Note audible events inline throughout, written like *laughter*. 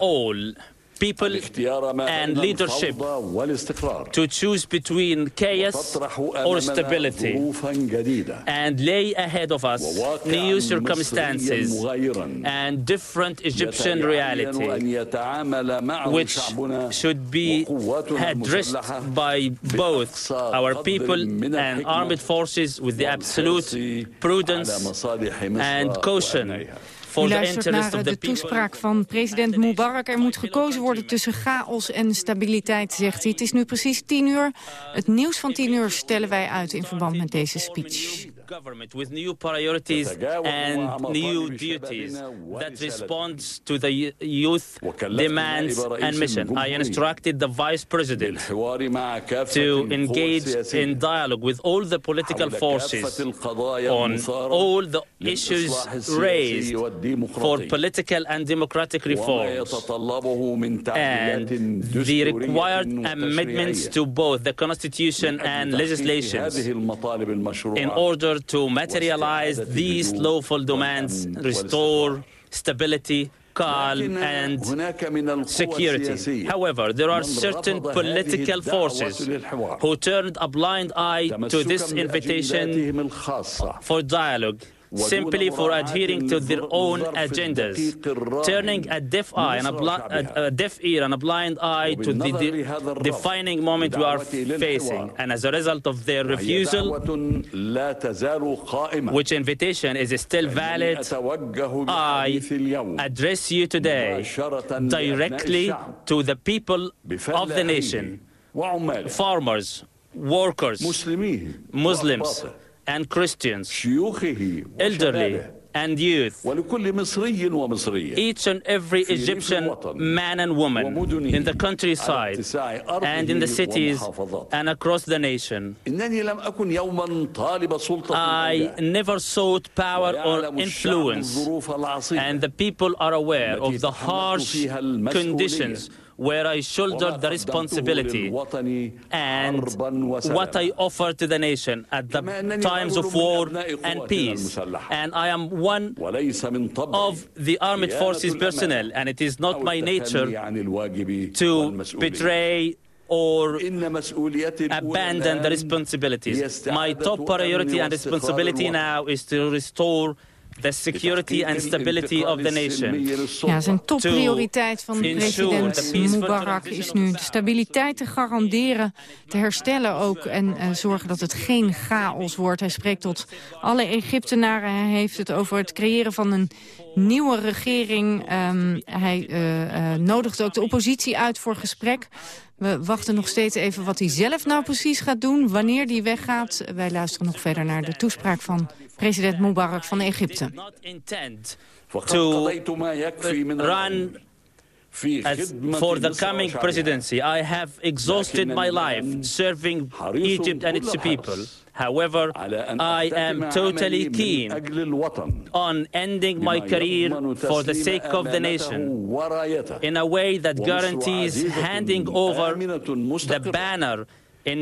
all people and leadership to choose between chaos or stability and lay ahead of us new circumstances and different Egyptian reality which should be addressed by both our people and armed forces with the absolute prudence and caution U luistert naar de toespraak van president Mubarak. Er moet gekozen worden tussen chaos en stabiliteit, zegt hij. Het is nu precies tien uur. Het nieuws van tien uur stellen wij uit in verband met deze speech. Government with new priorities and new duties that responds to the youth demands and mission. I instructed the vice president to engage in dialogue with all the political forces on all the issues raised for political and democratic reforms. and the required amendments to both the constitution and legislation in order to materialize these lawful demands, restore stability, calm and security. However, there are certain political forces who turned a blind eye to this invitation for dialogue simply for adhering to their own agendas, turning a deaf eye and a, a, a, deaf ear and a blind eye to the de defining moment we are facing. And as a result of their refusal, which invitation is still valid, I address you today directly to the people of the nation, farmers, workers, Muslims, and Christians, elderly and youth, each and every Egyptian man and woman in the countryside and in the cities and across the nation. I never sought power or influence, and the people are aware of the harsh conditions where I shouldered the responsibility and what I offer to the nation at the times of war and peace. And I am one of the armed forces personnel, and it is not my nature to betray or abandon the responsibilities. My top priority and responsibility now is to restore the security and stability of the nation. Ja, zijn topprioriteit van president Mubarak is nu de stabiliteit te garanderen, te herstellen ook en uh, zorgen dat het geen chaos wordt. Hij spreekt tot alle Egyptenaren. Hij heeft het over het creëren van een nieuwe regering. Um, hij uh, uh, nodigt ook de oppositie uit voor gesprek. We wachten nog steeds even wat hij zelf nou precies gaat doen, wanneer hij weggaat. Wij luisteren nog verder naar de toespraak van president Mubarak van Egypte. To run for the coming presidency. I have exhausted my life serving Egypt and its people. However, I am totally keen on ending my career for the sake of the nation in a way that guarantees handing over the banner in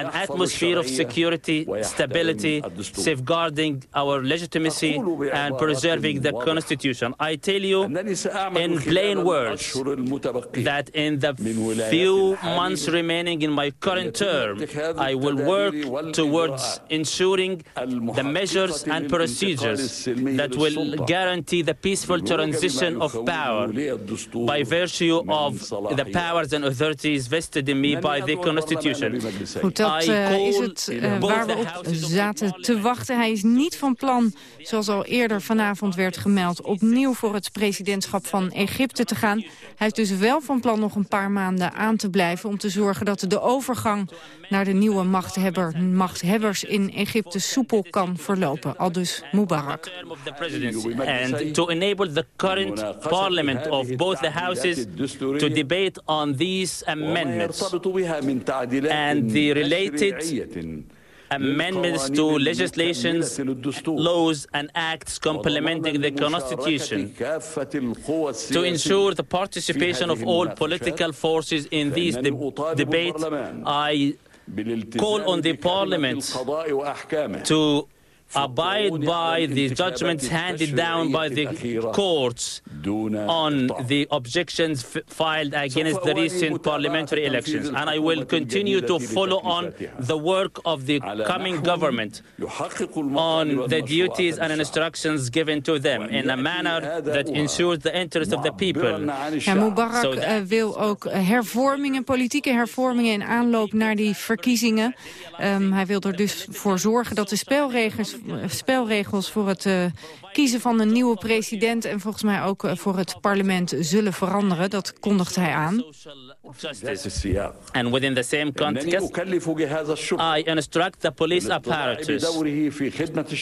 an atmosphere of security, stability, safeguarding our legitimacy and preserving the Constitution. I tell you in plain words that in the few months remaining in my current term, I will work towards ensuring the measures and procedures that will guarantee the peaceful transition of power by virtue of the powers and authorities vested in me by the Constitution. Goed, dat uh, is het uh, waar we op zaten te wachten. Hij is niet van plan, zoals al eerder vanavond werd gemeld... opnieuw voor het presidentschap van Egypte te gaan. Hij is dus wel van plan nog een paar maanden aan te blijven... om te zorgen dat de overgang naar de nieuwe machthebber, machthebbers in Egypte soepel kan verlopen. Al dus Mubarak. And to enable the current parliament of both the houses to debate on these amendments. And the related amendments to legislations, laws and acts complementing the Constitution to ensure the participation of all political forces in these de debates. I call on the Parliament to abide by the judgments handed down by the courts on the objections filed against the recent parliamentary elections. And I will continue to follow on the work of the coming government on the duties and instructions given to them in a manner that ensures the interest of the people. Ja, Mubarak so uh, wil ook hervormingen, politieke hervormingen in aanloop naar die verkiezingen. Um, hij wil er dus voor zorgen dat de spelregels, spelregels voor het uh, kiezen van een nieuwe president... en volgens mij ook uh, voor het parlement zullen veranderen. Dat kondigt hij aan. And within the same context, I instruct the police apparatus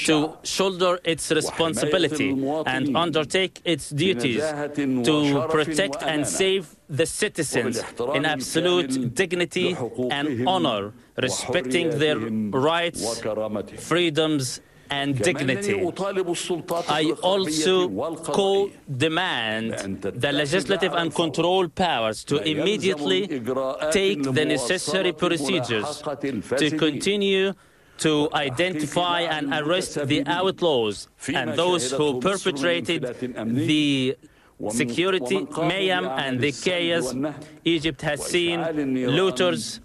to shoulder its responsibility and undertake its duties to protect and save the citizens in absolute dignity and honor, respecting their rights, freedoms, and dignity. I also co-demand the legislative and control powers to immediately take the necessary procedures to continue to identify and arrest the outlaws and those who perpetrated the security mayhem and the chaos Egypt has seen looters,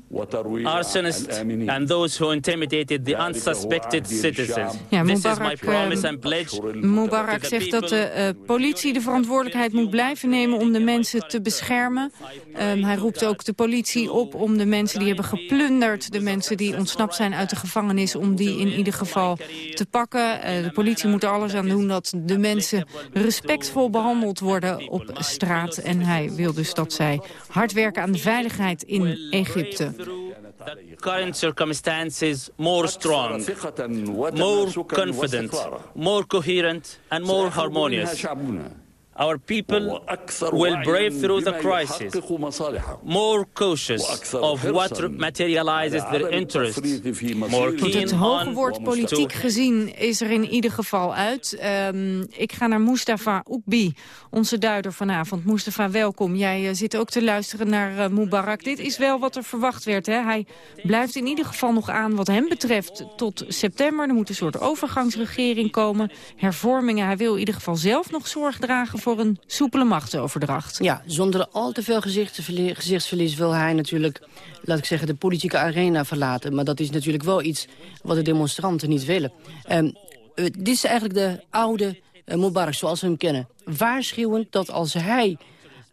arsonists and those who intimidated the unsuspected citizens. Ja, Mubarak, uh, Mubarak zegt dat de uh, politie de verantwoordelijkheid moet blijven nemen om de mensen te beschermen. Um, hij roept ook de politie op om de mensen die hebben geplunderd, de mensen die ontsnapt zijn uit de gevangenis, om die in ieder geval te pakken. Uh, de politie moet er alles aan doen dat de mensen respectvol behandeld worden op straat. En hij wil dus dat zij hard werken aan de veiligheid in Egypte. Current circumstances more strong, more confident, more coherent and more harmonious. Our people will brave through the crisis, more cautious of what materializes their interests, more keen Het hoge woord politiek gezien is er in ieder geval uit. Um, ik ga naar Mustafa Oekbi, onze duider vanavond. Mustafa, welkom. Jij uh, zit ook te luisteren naar uh, Mubarak. Dit is wel wat er verwacht werd. Hè? Hij blijft in ieder geval nog aan wat hem betreft tot september. Er moet een soort overgangsregering komen, hervormingen. Hij wil in ieder geval zelf nog zorg dragen voor een soepele machtsoverdracht. Ja, zonder al te veel gezichtsverlies wil hij natuurlijk, laat ik zeggen, de politieke arena verlaten. Maar dat is natuurlijk wel iets wat de demonstranten niet willen. Um, dit is eigenlijk de oude uh, Mubarak zoals we hem kennen. Waarschuwend dat als hij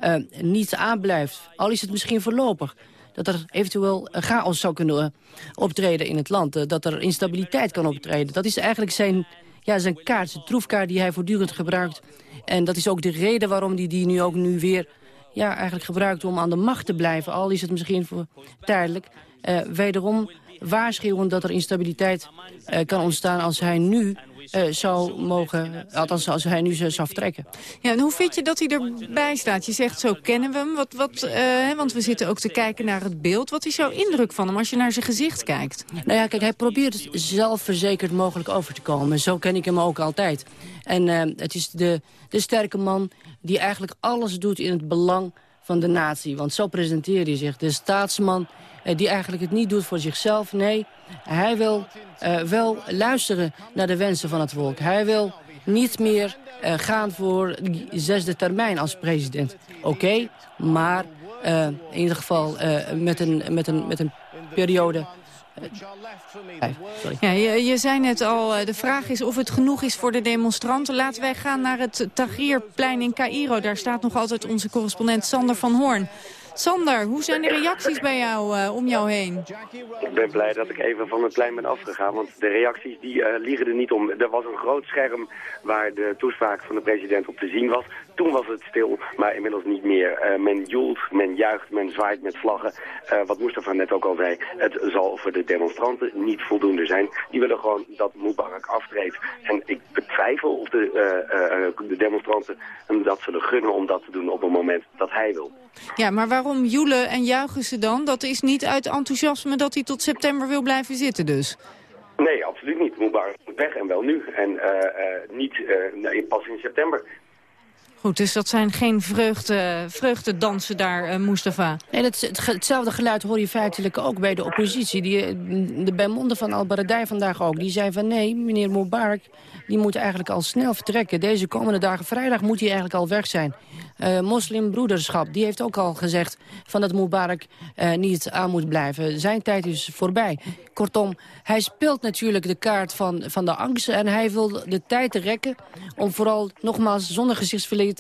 uh, niet aanblijft, al is het misschien voorlopig dat er eventueel chaos zou kunnen optreden in het land. dat er instabiliteit kan optreden. Dat is eigenlijk zijn, ja, zijn kaart, zijn troefkaart die hij voortdurend gebruikt en dat is ook de reden waarom hij die nu ook nu weer ja, eigenlijk gebruikt om aan de macht te blijven. Al is het misschien voor tijdelijk. Uh, wederom waarschuwen dat er instabiliteit uh, kan ontstaan als hij nu uh, zou mogen, althans als hij nu zou vertrekken. Ja, en hoe vind je dat hij erbij staat? Je zegt, zo kennen we hem, wat, wat, uh, want we zitten ook te kijken naar het beeld. Wat is jouw indruk van hem als je naar zijn gezicht kijkt? Nou ja, kijk, hij probeert zelfverzekerd mogelijk over te komen. Zo ken ik hem ook altijd. En uh, het is de, de sterke man die eigenlijk alles doet in het belang van de natie. Want zo presenteert hij zich. De staatsman die eigenlijk het niet doet voor zichzelf. Nee, hij wil uh, wel luisteren naar de wensen van het volk. Hij wil niet meer uh, gaan voor de zesde termijn als president. Oké, maar in ieder geval met, een, met, een, met een periode ja, je, je, zei net al, eh, de vraag is of het genoeg is voor de demonstranten. Laten wij gaan naar het Tahrirplein in Cairo. Daar staat nog altijd onze correspondent Sander van Hoorn. Sander, hoe zijn de reacties bij jou uh, om jou heen? Ik ben blij dat ik even van het plein ben afgegaan, want de reacties die uh, liegen er niet om. Er was een groot scherm waar de toespraak van de president op te zien was. Toen was het stil, maar inmiddels niet meer. Uh, men joelt, men juicht, men zwaait met vlaggen. wat Mustafa net ook al zei, het zal voor de demonstranten niet voldoende zijn. Die willen gewoon dat Mubarak aftreedt. En ik betwijfel of de, de demonstranten hem dat zullen gunnen om dat te doen op het moment dat hij wil. Ja, maar waarom joelen en juichen ze dan? Dat is niet uit enthousiasme dat hij tot september wil blijven zitten dus? Nee, absoluut niet. Mubarak moet weg en wel nu. En uh, uh, niet uh, pas in september. Goed, dus dat zijn geen vreugde, vreugdedansen daar, uh, Mustafa? Nee, dat, hetzelfde geluid hoor je feitelijk ook bij de oppositie. Die, eh, de, bij monden van Al-Baradei vandaag ook. Die zei van nee, meneer Mubarak die moet eigenlijk al snel vertrekken. Deze komende dagen, vrijdag moet hij eigenlijk al weg zijn. Uh, moslimbroederschap, die heeft ook al gezegd... van dat Mubarak niet aan moet blijven. Zijn tijd is voorbij. Kortom, hij speelt natuurlijk de kaart van, van de angst... en hij wil de tijd rekken om vooral nogmaals zonder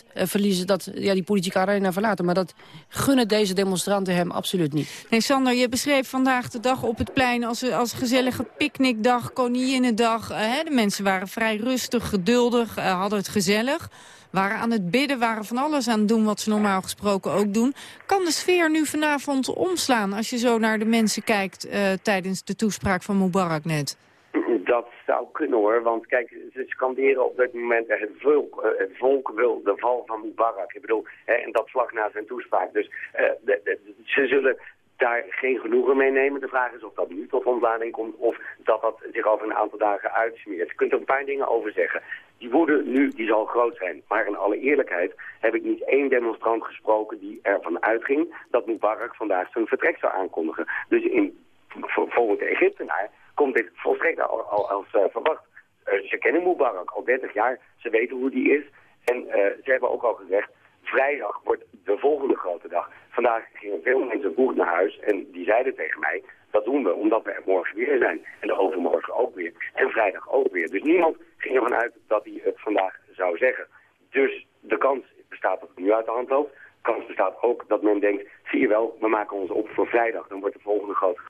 gezichtsverliezen... dat ja, die politieke arena verlaten. Maar dat gunnen deze demonstranten hem absoluut niet. Nee, Sander, je beschreef vandaag de dag op het plein... als, als gezellige picknickdag, koninginnedag. Uh, de mensen waren vrij rustig, geduldig, hadden het gezellig waren aan het bidden, waren van alles aan het doen wat ze normaal gesproken ook doen. Kan de sfeer nu vanavond omslaan als je zo naar de mensen kijkt tijdens de toespraak van Mubarak net? Dat zou kunnen hoor, want kijk, ze scanderen op dit moment het volk, uh, het volk wil de val van Mubarak. Ik bedoel, hè, en dat vlak na zijn toespraak. Dus de, ze zullen daar geen genoegen mee nemen. De vraag is of dat nu tot ontlading komt of dat dat zich over een aantal dagen uitsmeert. Je kunt er een paar dingen over zeggen. Die woede nu die zal groot zijn. Maar in alle eerlijkheid heb ik niet één demonstrant gesproken die ervan uitging dat Mubarak vandaag zijn vertrek zou aankondigen. Dus in, volgens de Egyptenaar komt dit volstrekt al, al als uh, verwacht. Uh, ze kennen Mubarak al 30 jaar, ze weten hoe die is. En uh, ze hebben ook al gezegd, vrijdag wordt de volgende grote dag. Vandaag gingen veel mensen vroeg naar huis en die zeiden tegen mij... dat doen we omdat we er morgen weer zijn. En de overmorgen ook weer. En vrijdag ook weer. Dus niemand ging ervan uit dat hij het vandaag zou zeggen. Dus de kans bestaat dat het nu uit de hand loopt. De kans bestaat ook dat men denkt... zie je wel, we maken ons op voor vrijdag. Dan wordt de volgende grote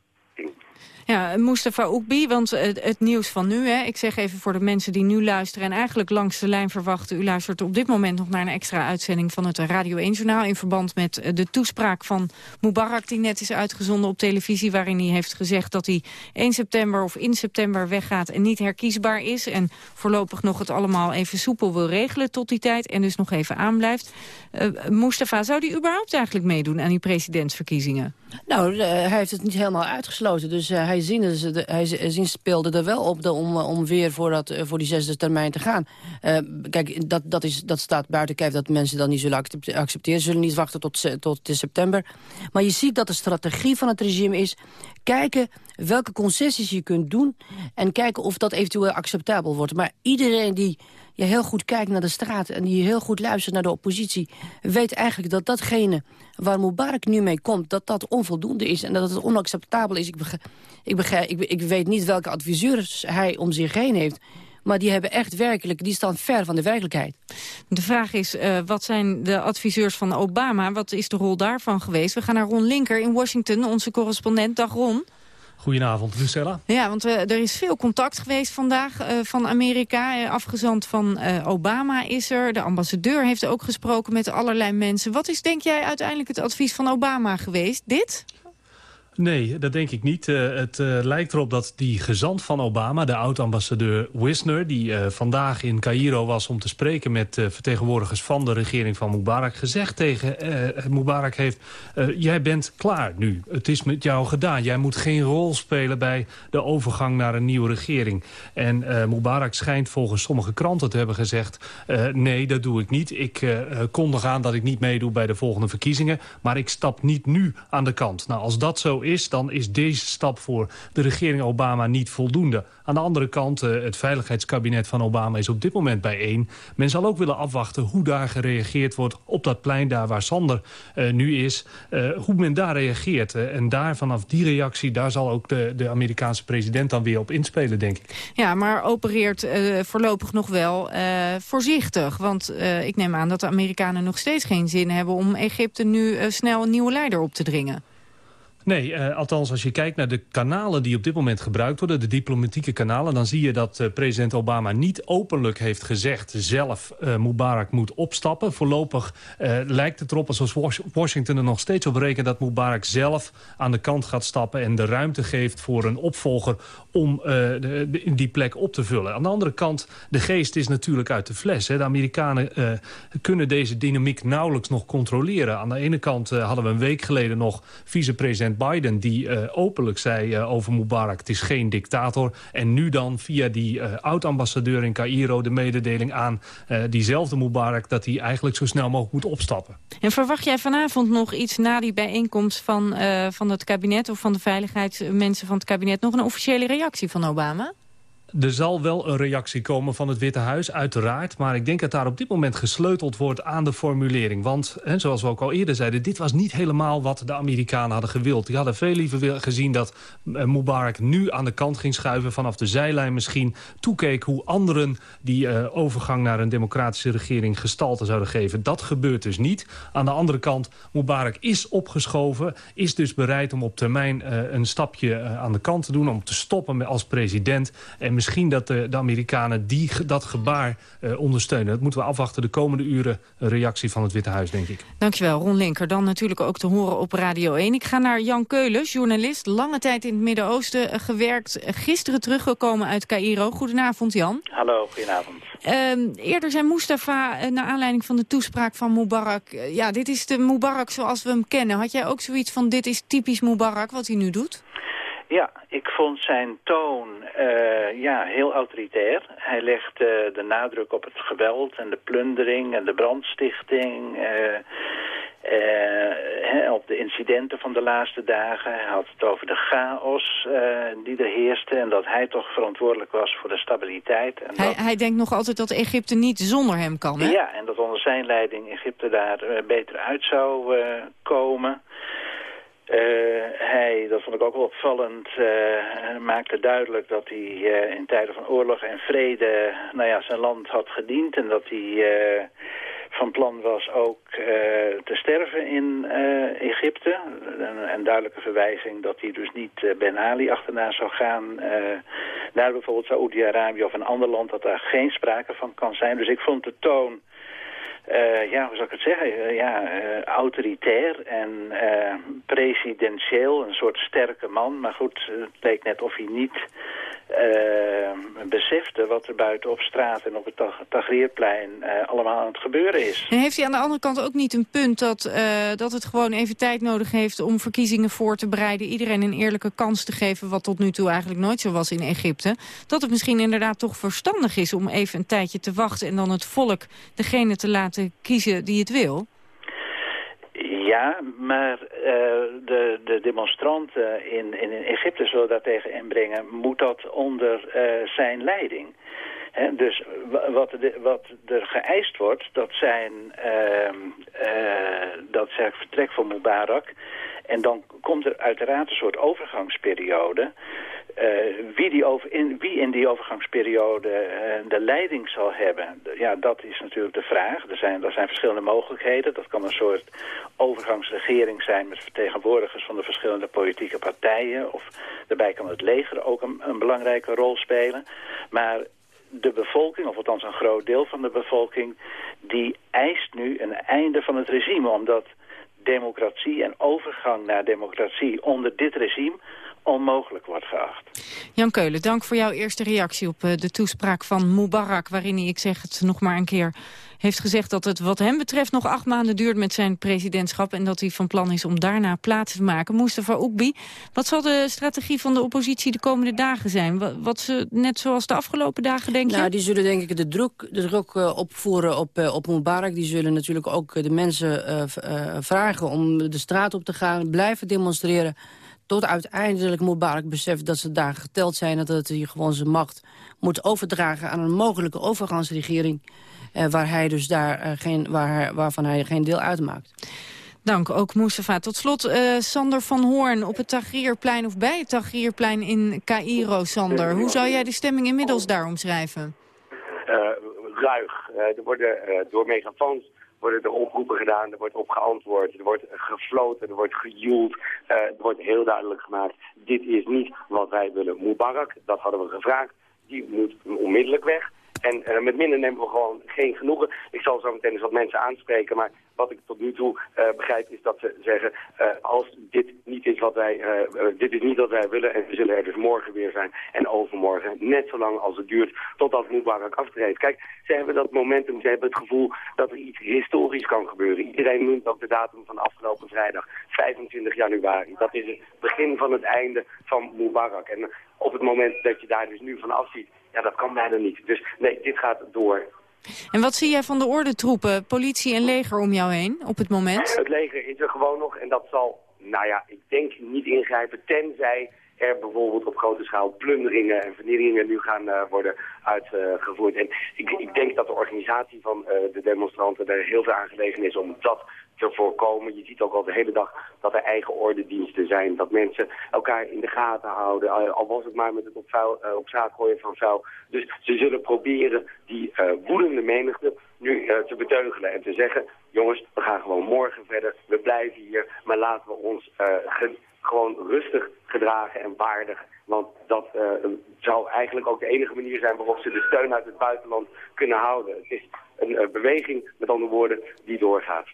ja, Mustafa Oekbi, want het, het, nieuws van nu, hè, ik zeg even voor de mensen die nu luisteren... en eigenlijk langs de lijn verwachten... u luistert op dit moment nog naar een extra uitzending van het Radio 1-journaal... in verband met eh, de toespraak van Mubarak die net is uitgezonden op televisie... waarin hij heeft gezegd dat hij 1 september of in september weggaat... en niet herkiesbaar is en voorlopig nog het allemaal even soepel wil regelen tot die tijd... en dus nog even aanblijft. Uh, Mustafa, zou die überhaupt eigenlijk meedoen aan die presidentsverkiezingen? Nou, hij heeft het niet helemaal uitgesloten, dus hij ziende, hij zin speelde er wel op om, om weer voor, dat, voor die zesde termijn te gaan. Uh, kijk, dat, dat, is, dat staat buiten kijf dat mensen dat niet zullen accepteren. Ze zullen niet wachten tot, tot september. Maar je ziet dat de strategie van het regime is... kijken welke concessies je kunt doen... en kijken of dat eventueel acceptabel wordt. Maar iedereen die je heel goed kijkt naar de straat... en die heel goed luistert naar de oppositie... weet eigenlijk dat datgene waar Mubarak nu mee komt... dat dat onvoldoende is en dat het onacceptabel is. Ik, ik, ik, weet niet welke adviseurs hij om zich heen heeft... Maar die hebben echt werkelijk, die staan ver van de werkelijkheid. De vraag is, uh, wat zijn de adviseurs van Obama? Wat is de rol daarvan geweest? We gaan naar Ron Linker in Washington, onze correspondent. Dag Ron. Goedenavond, Lucella. Ja, want uh, er is veel contact geweest vandaag uh, van Amerika. Uh, afgezand van Obama is er. De ambassadeur heeft ook gesproken met allerlei mensen. Wat is, denk jij, uiteindelijk het advies van Obama geweest? Dit? Nee, dat denk ik niet. Uh, het uh, lijkt erop dat die gezant van Obama, de oud-ambassadeur Wisner... die uh, vandaag in Cairo was om te spreken met vertegenwoordigers van de regering van Mubarak... gezegd tegen Mubarak heeft, jij bent klaar nu. Het is met jou gedaan. Jij moet geen rol spelen bij de overgang naar een nieuwe regering. En Mubarak schijnt volgens sommige kranten te hebben gezegd... nee, dat doe ik niet. Ik kondig aan dat ik niet meedoe bij de volgende verkiezingen... maar ik stap niet nu aan de kant. Nou, als dat zo is, dan is deze stap voor de regering Obama niet voldoende. Aan de andere kant, uh, het veiligheidskabinet van Obama is op dit moment bijeen. Men zal ook willen afwachten hoe daar gereageerd wordt op dat plein daar waar Sander uh, nu is. Uh, hoe men daar reageert. en daar vanaf die reactie, daar zal ook de, de Amerikaanse president dan weer op inspelen, denk ik. Ja, maar opereert voorlopig nog wel voorzichtig. Want ik neem aan dat de Amerikanen nog steeds geen zin hebben om Egypte nu snel een nieuwe leider op te dringen. Nee, uh, althans als je kijkt naar de kanalen die op dit moment gebruikt worden... de diplomatieke kanalen, dan zie je dat uh, president Obama niet openlijk heeft gezegd... zelf uh, Mubarak moet opstappen. Voorlopig lijkt het erop alsof Washington er nog steeds op rekent... dat Mubarak zelf aan de kant gaat stappen en de ruimte geeft voor een opvolger... om de, die plek op te vullen. Aan de andere kant, de geest is natuurlijk uit de fles. Hè. De Amerikanen kunnen deze dynamiek nauwelijks nog controleren. Aan de ene kant hadden we een week geleden nog vicepresident Biden... die openlijk zei over Mubarak, het is geen dictator. En nu dan via die oud-ambassadeur in Cairo de mededeling aan diezelfde Mubarak... dat hij eigenlijk zo snel mogelijk moet opstappen. En verwacht jij vanavond nog iets na die bijeenkomst van, van het kabinet... of van de veiligheidsmensen van het kabinet... nog een officiële reactie van Obama? Er zal wel een reactie komen van het Witte Huis, uiteraard. Maar ik denk dat daar op dit moment gesleuteld wordt aan de formulering. Want, hè, zoals we ook al eerder zeiden... dit was niet helemaal wat de Amerikanen hadden gewild. Die hadden veel liever gezien dat uh, Mubarak nu aan de kant ging schuiven... vanaf de zijlijn misschien toekeek hoe anderen... die uh, overgang naar een democratische regering gestalte zouden geven. Dat gebeurt dus niet. Aan de andere kant, Mubarak is opgeschoven... is dus bereid om op termijn uh, een stapje aan de kant te doen... om te stoppen als president... En misschien dat de, de Amerikanen die, dat gebaar uh, ondersteunen. Dat moeten we afwachten de komende uren een reactie van het Witte Huis, denk ik. Dankjewel, Ron Linker. Dan natuurlijk ook te horen op Radio 1. Ik ga naar Jan Keulen, journalist. Lange tijd in het Midden-Oosten uh, gewerkt. Gisteren teruggekomen uit Cairo. Goedenavond, Jan. Hallo, goedenavond. Uh, eerder zei Mustafa, uh, naar aanleiding van de toespraak van Mubarak... ja, dit is de Mubarak zoals we hem kennen. Had jij ook zoiets van, dit is typisch Mubarak, wat hij nu doet? Ja, ik vond zijn toon uh, ja, heel autoritair. Hij legt uh, de nadruk op het geweld en de plundering en de brandstichting... Uh, uh, op de incidenten van de laatste dagen. Hij had het over de chaos die er heerste... en dat hij toch verantwoordelijk was voor de stabiliteit. En hij, dat... hij denkt nog altijd dat Egypte niet zonder hem kan, hè? Ja, en dat onder zijn leiding Egypte daar beter uit zou komen... Uh, hij, dat vond ik ook wel opvallend, uh, maakte duidelijk dat hij uh, in tijden van oorlog en vrede nou ja, zijn land had gediend. En dat hij van plan was ook te sterven in Egypte. Een, een, duidelijke verwijzing dat hij dus niet Ben Ali achterna zou gaan. naar bijvoorbeeld Saoedi-Arabië of een ander land dat daar geen sprake van kan zijn. Dus ik vond de toon... Uh, ja, hoe zou ik het zeggen? Uh, ja, uh, autoritair en presidentieel, een soort sterke man. Maar goed, het leek net of hij niet besefte wat er buiten op straat en op het Tagrierplein allemaal aan het gebeuren is. Heeft hij aan de andere kant ook niet een punt dat, dat het gewoon even tijd nodig heeft om verkiezingen voor te bereiden, iedereen een eerlijke kans te geven, wat tot nu toe eigenlijk nooit zo was in Egypte. Dat het misschien inderdaad toch verstandig is om even een tijdje te wachten en dan het volk degene te laten kiezen die het wil? Ja, maar uh, de, de demonstranten in, in Egypte zullen daar tegen inbrengen... moet dat onder uh, zijn leiding. Dus wat, wat er geëist wordt, dat zijn, uh, dat zijn vertrek van Mubarak... En dan komt er uiteraard een soort overgangsperiode... Uh, wie, die over, in, wie in die overgangsperiode uh, de leiding zal hebben, ja, dat is natuurlijk de vraag. Er zijn, er zijn verschillende mogelijkheden. Dat kan een soort overgangsregering zijn met vertegenwoordigers van de verschillende politieke partijen. Of daarbij kan het leger ook een, een belangrijke rol spelen. Maar de bevolking, of althans een groot deel van de bevolking, die eist nu een einde van het regime. Omdat democratie en overgang naar democratie onder dit regime onmogelijk wordt geacht. Jan Keulen, dank voor jouw eerste reactie op de toespraak van Mubarak... waarin hij, ik zeg het nog maar een keer, heeft gezegd dat het wat hem betreft... nog acht maanden duurt met zijn presidentschap... en dat hij van plan is om daarna plaats te maken. Mustafa Oekbi, wat zal de strategie van de oppositie de komende dagen zijn? Wat ze, net zoals de afgelopen dagen, denk je? Nou, die zullen denk ik de druk, de druk uh, opvoeren op, uh, op Mubarak. Die zullen natuurlijk ook de mensen vragen om de straat op te gaan... blijven demonstreren tot uiteindelijk Mubarak beseft dat ze daar geteld zijn... dat hij gewoon zijn macht moet overdragen aan een mogelijke overgangsregering... Eh, waar hij dus daar, eh, geen, waar, waarvan hij geen deel uitmaakt. Dank, ook Mustafa. Tot slot, uh, Sander van Hoorn op het Tagrierplein of bij het Tagrierplein in Cairo, Sander. Hoe zou jij de stemming inmiddels daar omschrijven? Uh, ruig. Uh, er worden door megafoons worden er oproepen gedaan, er wordt op geantwoord, er wordt gefloten, er wordt gejoeld. Uh, er wordt heel duidelijk gemaakt, dit is niet wat wij willen. Mubarak, dat hadden we gevraagd, die moet onmiddellijk weg. En uh, met minder nemen we gewoon geen genoegen. Ik zal zo meteen eens wat mensen aanspreken, maar wat ik tot nu toe uh, begrijp is dat ze zeggen, als dit niet is wat wij, dit is niet wat wij willen en we zullen er dus morgen weer zijn en overmorgen. Net zolang als het duurt totdat Mubarak aftreedt. Kijk, ze hebben dat momentum, ze hebben het gevoel dat er iets historisch kan gebeuren. Iedereen noemt ook de datum van afgelopen vrijdag, 25 januari. Dat is het begin van het einde van Mubarak. En op het moment dat je daar dus nu van afziet, ja, dat kan bijna niet. Dus nee, dit gaat door. En wat zie jij van de ordentroepen, politie en leger om jou heen op het moment? Het leger is er gewoon nog en dat zal, nou ja, ik denk niet ingrijpen tenzij er bijvoorbeeld op grote schaal plunderingen en vernielingen nu gaan uh, worden uitgevoerd. en ik, ik, denk dat de organisatie van uh, de demonstranten er heel veel aan gelegen is om dat te voorkomen. Je ziet ook al de hele dag dat er eigen ordendiensten zijn. Dat mensen elkaar in de gaten houden. Al was het maar met het op, vuil, uh, op gooien van vuil. Dus ze zullen proberen die uh, woedende menigte nu uh, te beteugelen. En te zeggen, jongens, we gaan gewoon morgen verder. We blijven hier. Maar laten we ons gewoon rustig gedragen en waardig. Want dat zou eigenlijk ook de enige manier zijn waarop ze de steun uit het buitenland kunnen houden. Het is een beweging, met andere woorden, die doorgaat.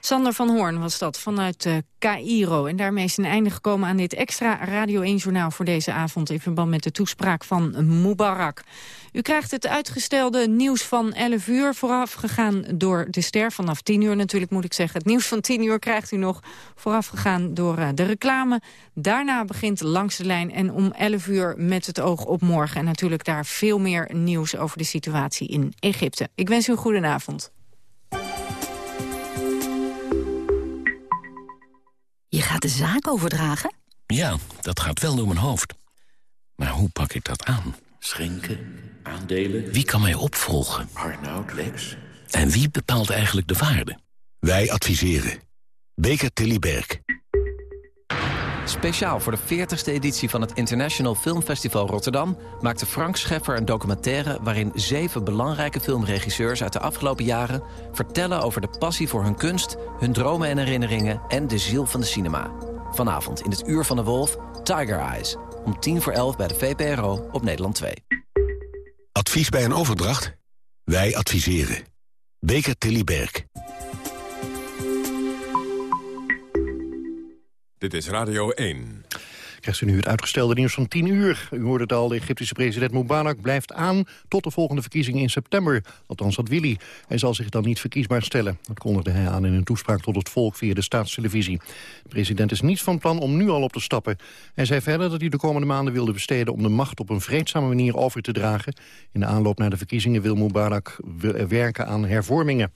Sander van Hoorn was dat vanuit uh, Cairo. En daarmee is een einde gekomen aan dit extra Radio 1-journaal voor deze avond... in verband met de toespraak van Mubarak. U krijgt het uitgestelde nieuws van 11 uur vooraf gegaan door de ster. Vanaf 10 uur natuurlijk moet ik zeggen. Het nieuws van 10 uur krijgt u nog vooraf gegaan door de reclame. Daarna begint Langs de Lijn en om 11 uur met het oog op morgen. En natuurlijk daar veel meer nieuws over de situatie in Egypte. Ik wens u een goede avond. Je gaat de zaak overdragen? Ja, dat gaat wel door mijn hoofd. Maar hoe pak ik dat aan? Schenken, aandelen... Wie kan mij opvolgen? Arnoud, Lex... En wie bepaalt eigenlijk de waarde? Wij adviseren. Beker Tilly Berg. Speciaal voor de 40ste editie van het International Film Festival Rotterdam... maakte Frank Scheffer een documentaire... waarin zeven belangrijke filmregisseurs uit de afgelopen jaren... vertellen over de passie voor hun kunst, hun dromen en herinneringen... en de ziel van de cinema. Vanavond in het Uur van de Wolf, Tiger Eyes. Om tien voor elf bij de VPRO op Nederland 2. Advies bij een overdracht? Wij adviseren. Beker Tilly Berg. Dit is Radio 1. Krijgt u nu het uitgestelde nieuws van 10 uur. U hoorde het al, de Egyptische president Mubarak blijft aan... tot de volgende verkiezingen in september. Althans, dat wil hij. Hij zal zich dan niet verkiesbaar stellen. Dat kondigde hij aan in een toespraak tot het volk via de staatstelevisie. De president is niet van plan om nu al op te stappen. Hij zei verder dat hij de komende maanden wilde besteden... om de macht op een vreedzame manier over te dragen. In de aanloop naar de verkiezingen wil Mubarak werken aan hervormingen.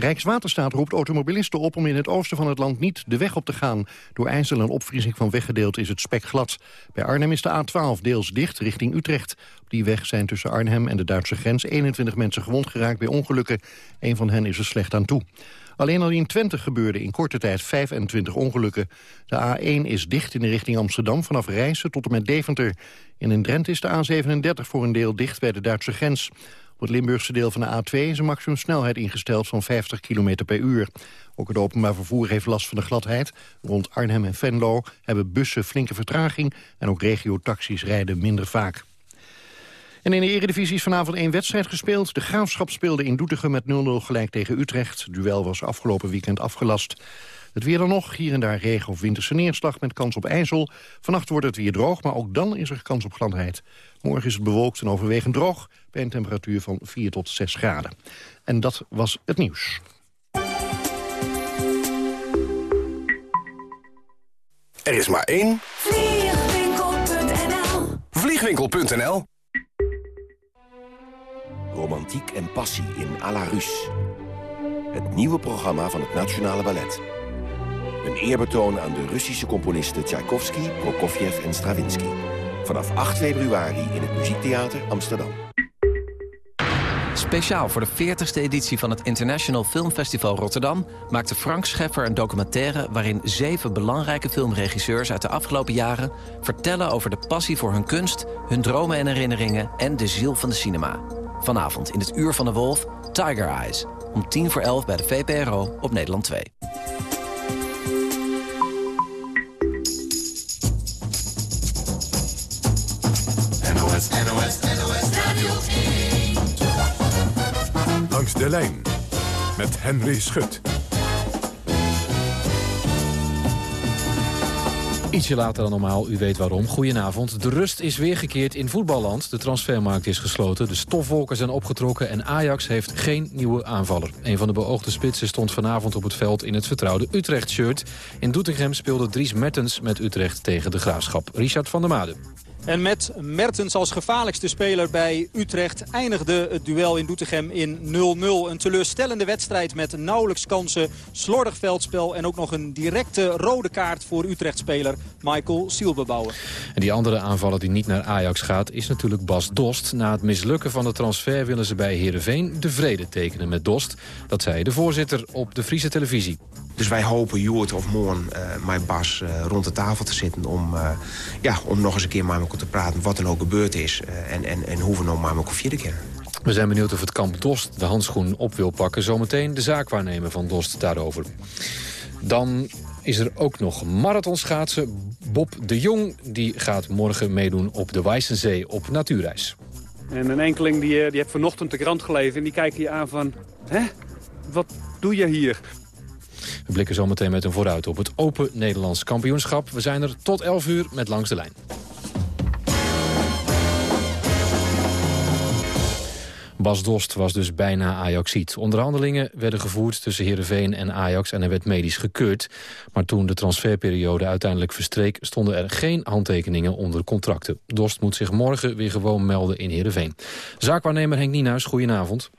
Rijkswaterstaat roept automobilisten op om in het oosten van het land niet de weg op te gaan. Door ijzel en opvriezing van weggedeelte is het spek glad. Bij Arnhem is de A12 deels dicht richting Utrecht. Op die weg zijn tussen Arnhem en de Duitse grens 21 mensen gewond geraakt bij ongelukken. Een van hen is er slecht aan toe. Alleen al in Twente gebeurde in korte tijd 25 ongelukken. De A1 is dicht in de richting Amsterdam vanaf Rijssen tot en met Deventer. In een Drenthe is de A37 voor een deel dicht bij de Duitse grens. Op het Limburgse deel van de A2 is een maximumsnelheid ingesteld van 50 km per uur. Ook het openbaar vervoer heeft last van de gladheid. Rond Arnhem en Venlo hebben bussen flinke vertraging... en ook regiotaxis rijden minder vaak. En in de Eredivisie is vanavond één wedstrijd gespeeld. De Graafschap speelde in Doetinchem met 0-0 gelijk tegen Utrecht. Het duel was afgelopen weekend afgelast. Het weer dan nog, hier en daar regen of winterse neerslag met kans op ijzel. Vannacht wordt het weer droog, maar ook dan is er kans op gladheid. Morgen is het bewolkt en overwegend droog, bij een temperatuur van 4 tot 6 graden. En dat was het nieuws. Er is maar één. Vliegwinkel.nl Vliegwinkel.nl Romantiek en passie in à la Russe. Het nieuwe programma van het Nationale Ballet. Een eerbetoon aan de Russische componisten Tchaikovsky, Prokofjev en Stravinsky. Vanaf 8 februari in het Muziektheater Amsterdam. Speciaal voor de 40ste editie van het International Film Festival Rotterdam... maakte Frank Scheffer een documentaire... waarin zeven belangrijke filmregisseurs uit de afgelopen jaren... vertellen over de passie voor hun kunst, hun dromen en herinneringen... en de ziel van de cinema. Vanavond in het Uur van de Wolf, Tiger Eyes. Om tien voor elf bij de VPRO op Nederland 2. NOS, NOS, NOS Radio 1. Langs de lijn met Henry Schut. Ietsje later dan normaal, u weet waarom. Goedenavond. De rust is weer gekeerd in voetballand. De transfermarkt is gesloten, de stofwolken zijn opgetrokken... en Ajax heeft geen nieuwe aanvaller. Een van de beoogde spitsen stond vanavond op het veld... in het vertrouwde Utrecht-shirt. In Doetinchem speelde Dries Mertens met Utrecht tegen de Graafschap. Richard van der Made. En met Mertens als gevaarlijkste speler bij Utrecht eindigde het duel in Doetinchem in 0-0. Een teleurstellende wedstrijd met nauwelijks kansen, slordig veldspel... en ook nog een directe rode kaart voor Utrecht-speler Michael Sielbebouwer. En die andere aanvaller die niet naar Ajax gaat is natuurlijk Bas Dost. Na het mislukken van de transfer willen ze bij Heerenveen de vrede tekenen met Dost. Dat zei de voorzitter op de Friese televisie. Dus wij hopen Joert of Moorn, uh, mijn Bas, uh, rond de tafel te zitten... Om, uh, ja, om nog eens een keer met elkaar te praten wat er nou gebeurd is... en, en, en hoe we nou met elkaar verder kennen. We zijn benieuwd of het kamp Dost de handschoen op wil pakken. Zometeen de zaakwaarnemer van Dost daarover. Dan is er ook nog marathonschaatsen. Bob de Jong die gaat morgen meedoen op de Wijzenzee op natuurreis. En een enkeling die, die heeft vanochtend de krant gelezen... en die kijkt je aan van... hè, wat doe je hier? We blikken zometeen met hem vooruit op het Open Nederlands kampioenschap. We zijn er tot 11 uur met Langs de Lijn. Bas Dost was dus bijna Ajaxiet. Onderhandelingen werden gevoerd tussen Heerenveen en Ajax en hij werd medisch gekeurd. Maar toen de transferperiode uiteindelijk verstreek... stonden er geen handtekeningen onder contracten. Dost moet zich morgen weer gewoon melden in Heerenveen. Zaakwaarnemer Henk Nienhuis, goedenavond.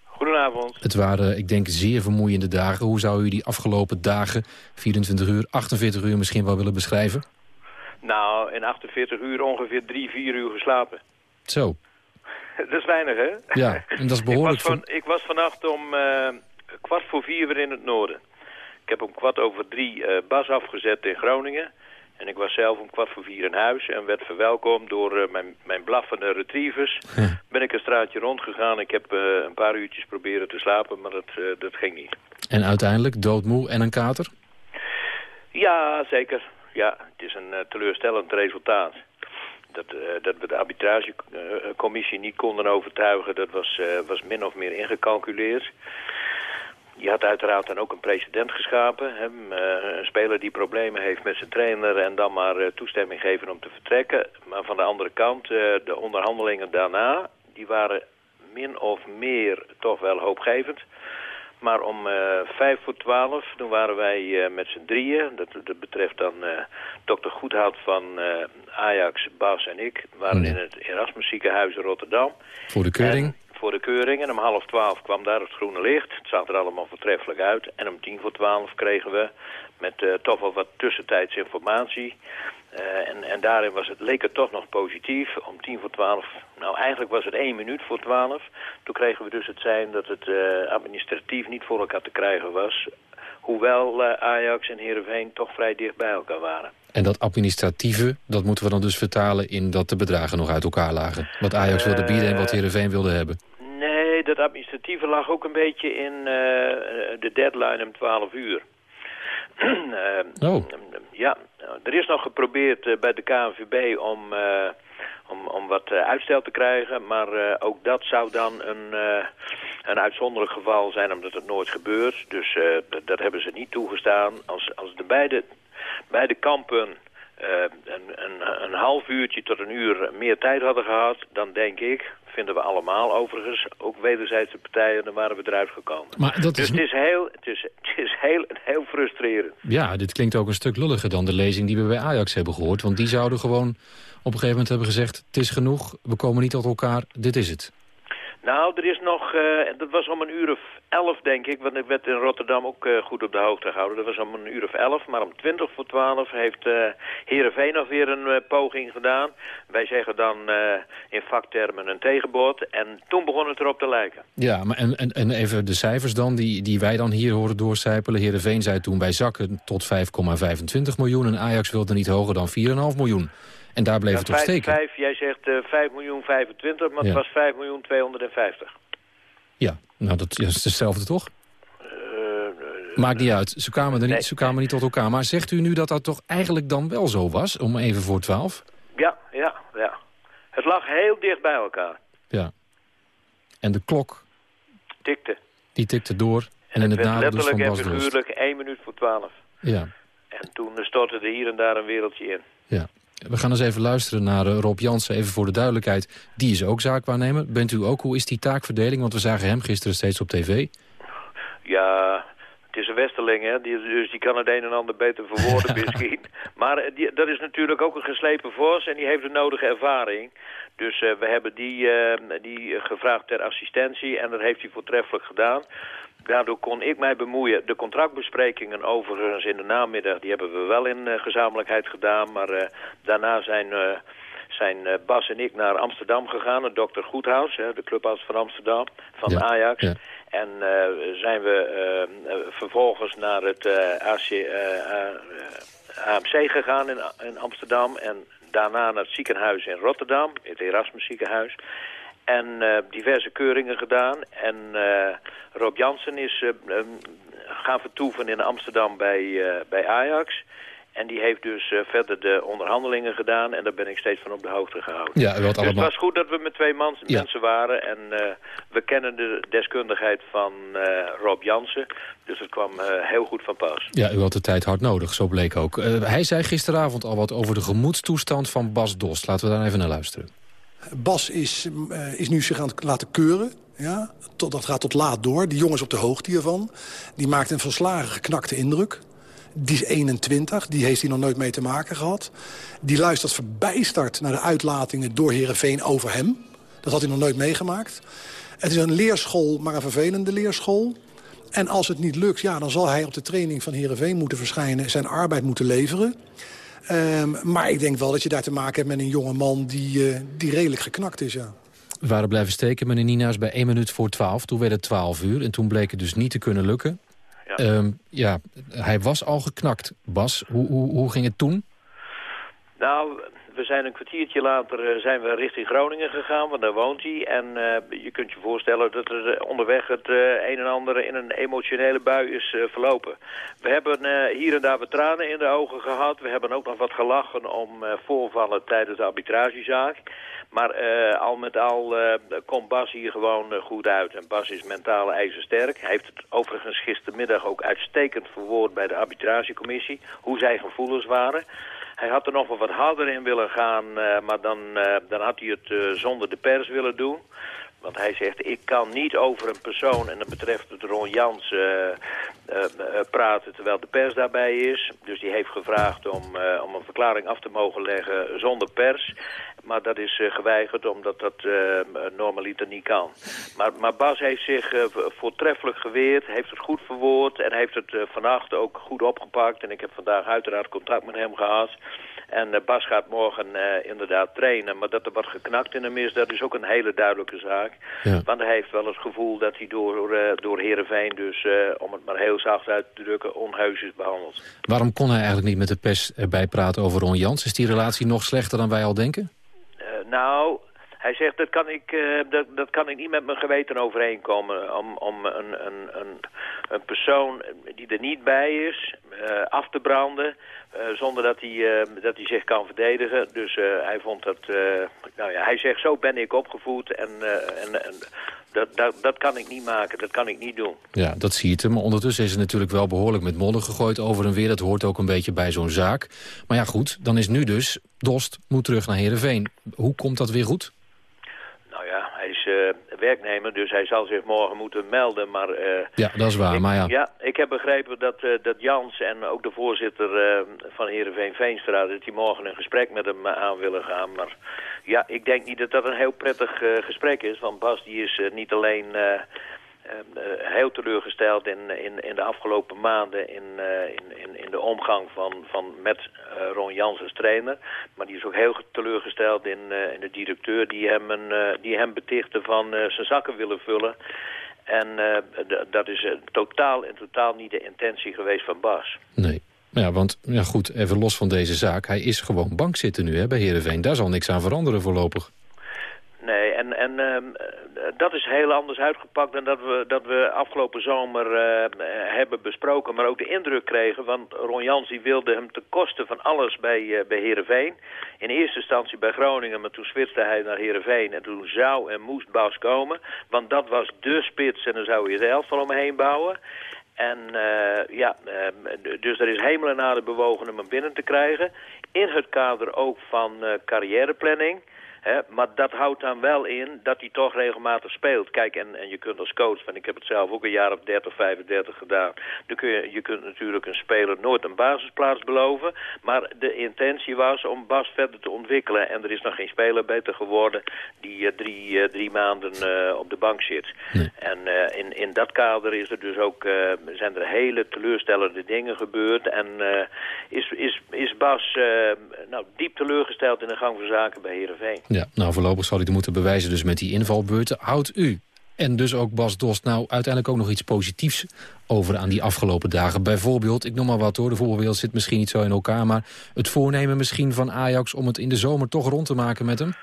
Goedenavond. Het waren, ik denk, zeer vermoeiende dagen. Hoe zou u die afgelopen dagen, 24 uur, 48 uur misschien wel willen beschrijven? Nou, in 48 uur ongeveer 3, 4 uur geslapen. Zo. *laughs* dat is weinig, hè? Ja, en dat is *laughs* behoorlijk... ik, was van, ik was vannacht om uh, kwart voor vier weer in het noorden. Ik heb om kwart over drie uh, Bas afgezet in Groningen. En ik was zelf om kwart voor vier in huis en werd verwelkomd door uh, mijn, mijn blaffende retrievers. Ben ik een straatje rondgegaan. Ik heb uh, een paar uurtjes proberen te slapen, maar dat, uh, dat ging niet. En uiteindelijk doodmoe en een kater? Ja, zeker. Ja, het is een teleurstellend resultaat. Dat, dat we de arbitragecommissie niet konden overtuigen, dat was, was min of meer ingecalculeerd. Je had uiteraard dan ook een precedent geschapen. Hè? een speler die problemen heeft met zijn trainer en dan maar uh, toestemming geven om te vertrekken. Maar van de andere kant, uh, de onderhandelingen daarna, die waren min of meer toch wel hoopgevend. Maar om uh, vijf voor twaalf, toen waren wij met z'n drieën, dat, dat, betreft dan dokter Goedhout van Ajax, Bas en ik, waren in het Erasmus ziekenhuis in Rotterdam. Voor de keuring? Voor de keuring. En om half twaalf kwam daar het groene licht. Het zag er allemaal voortreffelijk uit. En om tien voor twaalf kregen we met uh, toch wel wat tussentijds informatie. Uh, en, en daarin was het, leek het toch nog positief. Om tien voor twaalf, nou eigenlijk was het één minuut voor twaalf. Toen kregen we dus het zijn dat het uh, administratief niet voor elkaar te krijgen was. Hoewel Ajax en Heerenveen toch vrij dicht bij elkaar waren. En dat administratieve, dat moeten we dan dus vertalen in dat de bedragen nog uit elkaar lagen. Wat Ajax wilde bieden en wat Heerenveen wilde hebben. Dat administratieve lag ook een beetje in uh, de deadline om 12 uur. uh, *clears throat* oh. Ja, er is nog geprobeerd bij de KNVB om, om, om wat uitstel te krijgen. Maar ook dat zou dan een, een uitzonderlijk geval zijn omdat het nooit gebeurt. Dus dat hebben ze niet toegestaan. Als, als de beide, beide kampen een, een, een half uurtje tot een uur meer tijd hadden gehad... dan denk ik, vinden we allemaal overigens, ook wederzijdse partijen, dan waren we eruit gekomen. Maar dat dus is... het is, heel, het is, het is heel, heel frustrerend. Ja, dit klinkt ook een stuk lulliger dan de lezing die we bij Ajax hebben gehoord. Want die zouden gewoon op een gegeven moment hebben gezegd, het is genoeg, we komen niet tot elkaar, dit is het. Nou, er is nog, uh, dat was om een uur of elf denk ik, want ik werd in Rotterdam ook uh, goed op de hoogte gehouden. Dat was om een uur of elf, maar om twintig voor twaalf heeft uh, Heerenveen nog weer een poging gedaan. Wij zeggen dan in vaktermen een tegenbod en toen begon het erop te lijken. Ja, maar en, en, en even de cijfers dan, die, die wij dan hier horen doorcijpelen. Heerenveen zei toen bij zakken tot 5,25 miljoen en Ajax wilde niet hoger dan 4,5 miljoen. En daar bleef ja, het op steken. 5, jij zegt uh, 5 miljoen 25, maar ja. het was 5 miljoen 250. Ja, nou dat is hetzelfde toch? Uh, Maakt niet uit. Ze kwamen, er niet, nee. ze kwamen niet tot elkaar. Maar zegt u nu dat dat toch eigenlijk dan wel zo was, om even voor 12? Ja, ja, ja. Het lag heel dicht bij elkaar. Ja. En de klok... Tikte. Die tikte door. En, en in het, het nadeel dus van letterlijk Bas en figuurlijk 1 minuut voor 12. Ja. En toen stortte er hier en daar een wereldje in. Ja. We gaan eens even luisteren naar Rob Jansen, even voor de duidelijkheid. Die is ook zaakwaarnemer. Bent u ook? Hoe is die taakverdeling? Want we zagen hem gisteren steeds op tv. Ja, het is een westerling, hè? Die, dus die kan het een en ander beter verwoorden *laughs* misschien. Maar die, dat is natuurlijk ook een geslepen vos en die heeft de nodige ervaring. Dus uh, we hebben die, uh, die gevraagd ter assistentie en dat heeft hij voortreffelijk gedaan. Daardoor kon ik mij bemoeien. De contractbesprekingen overigens in de namiddag... die hebben we wel in uh, gezamenlijkheid gedaan. Maar daarna zijn, zijn Bas en ik naar Amsterdam gegaan. Naar dokter Goedhaus, hè, de clubarts van Amsterdam, van ja, Ajax. Ja. En zijn we vervolgens naar het AC, AMC gegaan in, in Amsterdam... en daarna naar het ziekenhuis in Rotterdam, het Erasmus ziekenhuis. En uh, diverse keuringen gedaan. En uh, Rob Jansen is um, gaan vertoeven in Amsterdam bij, bij Ajax. En die heeft dus verder de onderhandelingen gedaan. En daar ben ik steeds van op de hoogte gehouden. Ja, dus allemaal... het was goed dat we met twee man, ja. mensen waren. En we kennen de deskundigheid van Rob Jansen. Dus het kwam heel goed van pas. Ja, u had de tijd hard nodig, zo bleek ook. hij zei gisteravond al wat over de gemoedstoestand van Bas Dost. Laten we daar even naar luisteren. Bas is, uh, is nu zich aan het laten keuren. Ja? Dat gaat tot laat door. Die jongen is op de hoogte hiervan. Die maakt een verslagen, geknakte indruk. Die is 21, die heeft hier nog nooit mee te maken gehad. Die luistert verbijsterd naar de uitlatingen door Herenveen over hem. Dat had hij nog nooit meegemaakt. Het is een leerschool, maar een vervelende leerschool. En als het niet lukt, ja, dan zal hij op de training van Herenveen moeten verschijnen... zijn arbeid moeten leveren. Um, maar ik denk wel dat je daar te maken hebt met een jonge man die, uh, die redelijk geknakt is, ja. We waren blijven steken, meneer Nina's, bij 1 minuut voor 12. Toen werd het 12 uur en toen bleek het dus niet te kunnen lukken. Ja, um, ja hij was al geknakt. Bas, hoe, hoe, hoe ging het toen? Nou, we zijn een kwartiertje later uh, zijn we richting Groningen gegaan, want daar woont hij. En uh, je kunt je voorstellen dat er onderweg het een en ander in een emotionele bui is verlopen. We hebben hier en daar wat tranen in de ogen gehad. We hebben ook nog wat gelachen om voorvallen tijdens de arbitragezaak. Maar al met al komt Bas hier gewoon goed uit. En Bas is mentaal ijzersterk. Hij heeft het overigens gistermiddag ook uitstekend verwoord bij de arbitragecommissie. Hoe zijn gevoelens waren. Hij had er nog wel wat harder in willen gaan, uh, maar dan, uh, dan had hij het uh, zonder de pers willen doen. Want hij zegt, ik kan niet over een persoon, en dat betreft het Ron Jans, praten terwijl de pers daarbij is. Dus die heeft gevraagd om, om een verklaring af te mogen leggen zonder pers. Maar dat is uh, geweigerd omdat dat uh, normaliter niet kan. Maar, maar Bas heeft zich uh, voortreffelijk geweerd, heeft het goed verwoord... en heeft het vannacht ook goed opgepakt. En ik heb vandaag uiteraard contact met hem gehad. En Bas gaat morgen inderdaad trainen. Maar dat er wat geknakt in hem is, dat is ook een hele duidelijke zaak. Ja. Want hij heeft wel het gevoel dat hij door, door Heerenveen... dus, om het maar heel zacht uit te drukken, onheus is behandeld. Waarom kon hij eigenlijk niet met de pers erbij praten over Ron Jans? Is die relatie nog slechter dan wij al denken? Nou, hij zegt dat kan ik, uh, dat, dat kan ik niet met mijn geweten overeenkomen. Om, om een, een, een, een persoon die er niet bij is uh, af te branden. Uh, zonder dat hij, dat hij zich kan verdedigen. Dus hij vond dat... nou ja, hij zegt zo ben ik opgevoed en, en, en dat, dat, dat kan ik niet maken, dat kan ik niet doen. Ja, dat zie je. Maar ondertussen is er natuurlijk wel behoorlijk met modder gegooid over en weer. Dat hoort ook een beetje bij zo'n zaak. Maar ja, goed, dan is nu dus Dost moet terug naar Heerenveen. Hoe komt dat weer goed? Nou ja, hij is werknemer, dus hij zal zich morgen moeten melden. Maar, uh, ja, dat is waar, ik, maar ja. Ja, ik heb begrepen dat, uh, dat Jans en ook de voorzitter van Heerenveen Veenstra... dat die morgen een gesprek met hem aan willen gaan. Maar ja, ik denk niet dat dat een heel prettig gesprek is. Want Bas die is niet alleen... Uh, heel teleurgesteld in, in, in de afgelopen maanden in, uh, in, in de omgang van, van met uh, Ron Jans als trainer. Maar die is ook heel teleurgesteld in, in de directeur die hem, een, die hem betichtte van zijn zakken willen vullen. En dat is totaal en totaal niet de intentie geweest van Bas. Nee. Ja, want ja goed, even los van deze zaak. Hij is gewoon bankzitter nu hè, bij Heerenveen. Daar zal niks aan veranderen voorlopig. Nee, en, en uh, dat is heel anders uitgepakt dan dat we, dat we afgelopen zomer uh, hebben besproken. Maar ook de indruk kregen, want Ron Jans die wilde hem te kosten van alles bij, uh, bij Heerenveen. In eerste instantie bij Groningen, maar toen switchte hij naar Heerenveen. En toen zou en moest Bas komen, want dat was de spits en dan zou je de helft van omheen bouwen. En ja, dus er is hemel en aarde bewogen om hem binnen te krijgen. In het kader ook van carrièreplanning. Maar dat houdt dan wel in dat hij toch regelmatig speelt. Kijk, en, en je kunt als coach, want ik heb het zelf ook een jaar of 30, 35 gedaan. Dan kun je, je kunt natuurlijk een speler nooit een basisplaats beloven. Maar de intentie was om Bas verder te ontwikkelen. En er is nog geen speler beter geworden die uh, drie, uh, drie maanden uh, op de bank zit. Nee. En in, in dat kader is er dus ook, zijn er hele teleurstellende dingen gebeurd. En is, is, is Bas nou, diep teleurgesteld in de gang van zaken bij Heerenveen. Ja, nou voorlopig zal hij het moeten bewijzen dus met die invalbeurten. Houdt u en dus ook Bas Dost nou uiteindelijk ook nog iets positiefs over aan die afgelopen dagen? Bijvoorbeeld, ik noem maar wat hoor, de voetbalwereld zit misschien niet zo in elkaar... maar het voornemen misschien van Ajax om het in de zomer toch rond te maken met hem?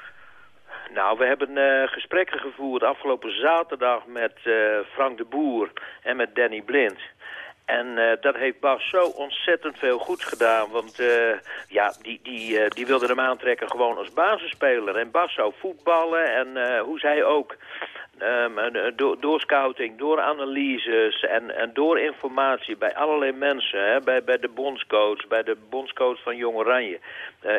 Nou, we hebben uh, gesprekken gevoerd afgelopen zaterdag met uh, Frank de Boer en met Danny Blind. En uh, dat heeft Bas zo ontzettend veel goed gedaan. Want uh, ja, die, die, uh, die wilde hem aantrekken gewoon als basisspeler. En Bas zou voetballen en hoe zij ook... Um, door, door, scouting, door analyses en, en door informatie bij allerlei mensen, hè, bij, bij de bondscoach, bij de bondscoach van Jong Oranje,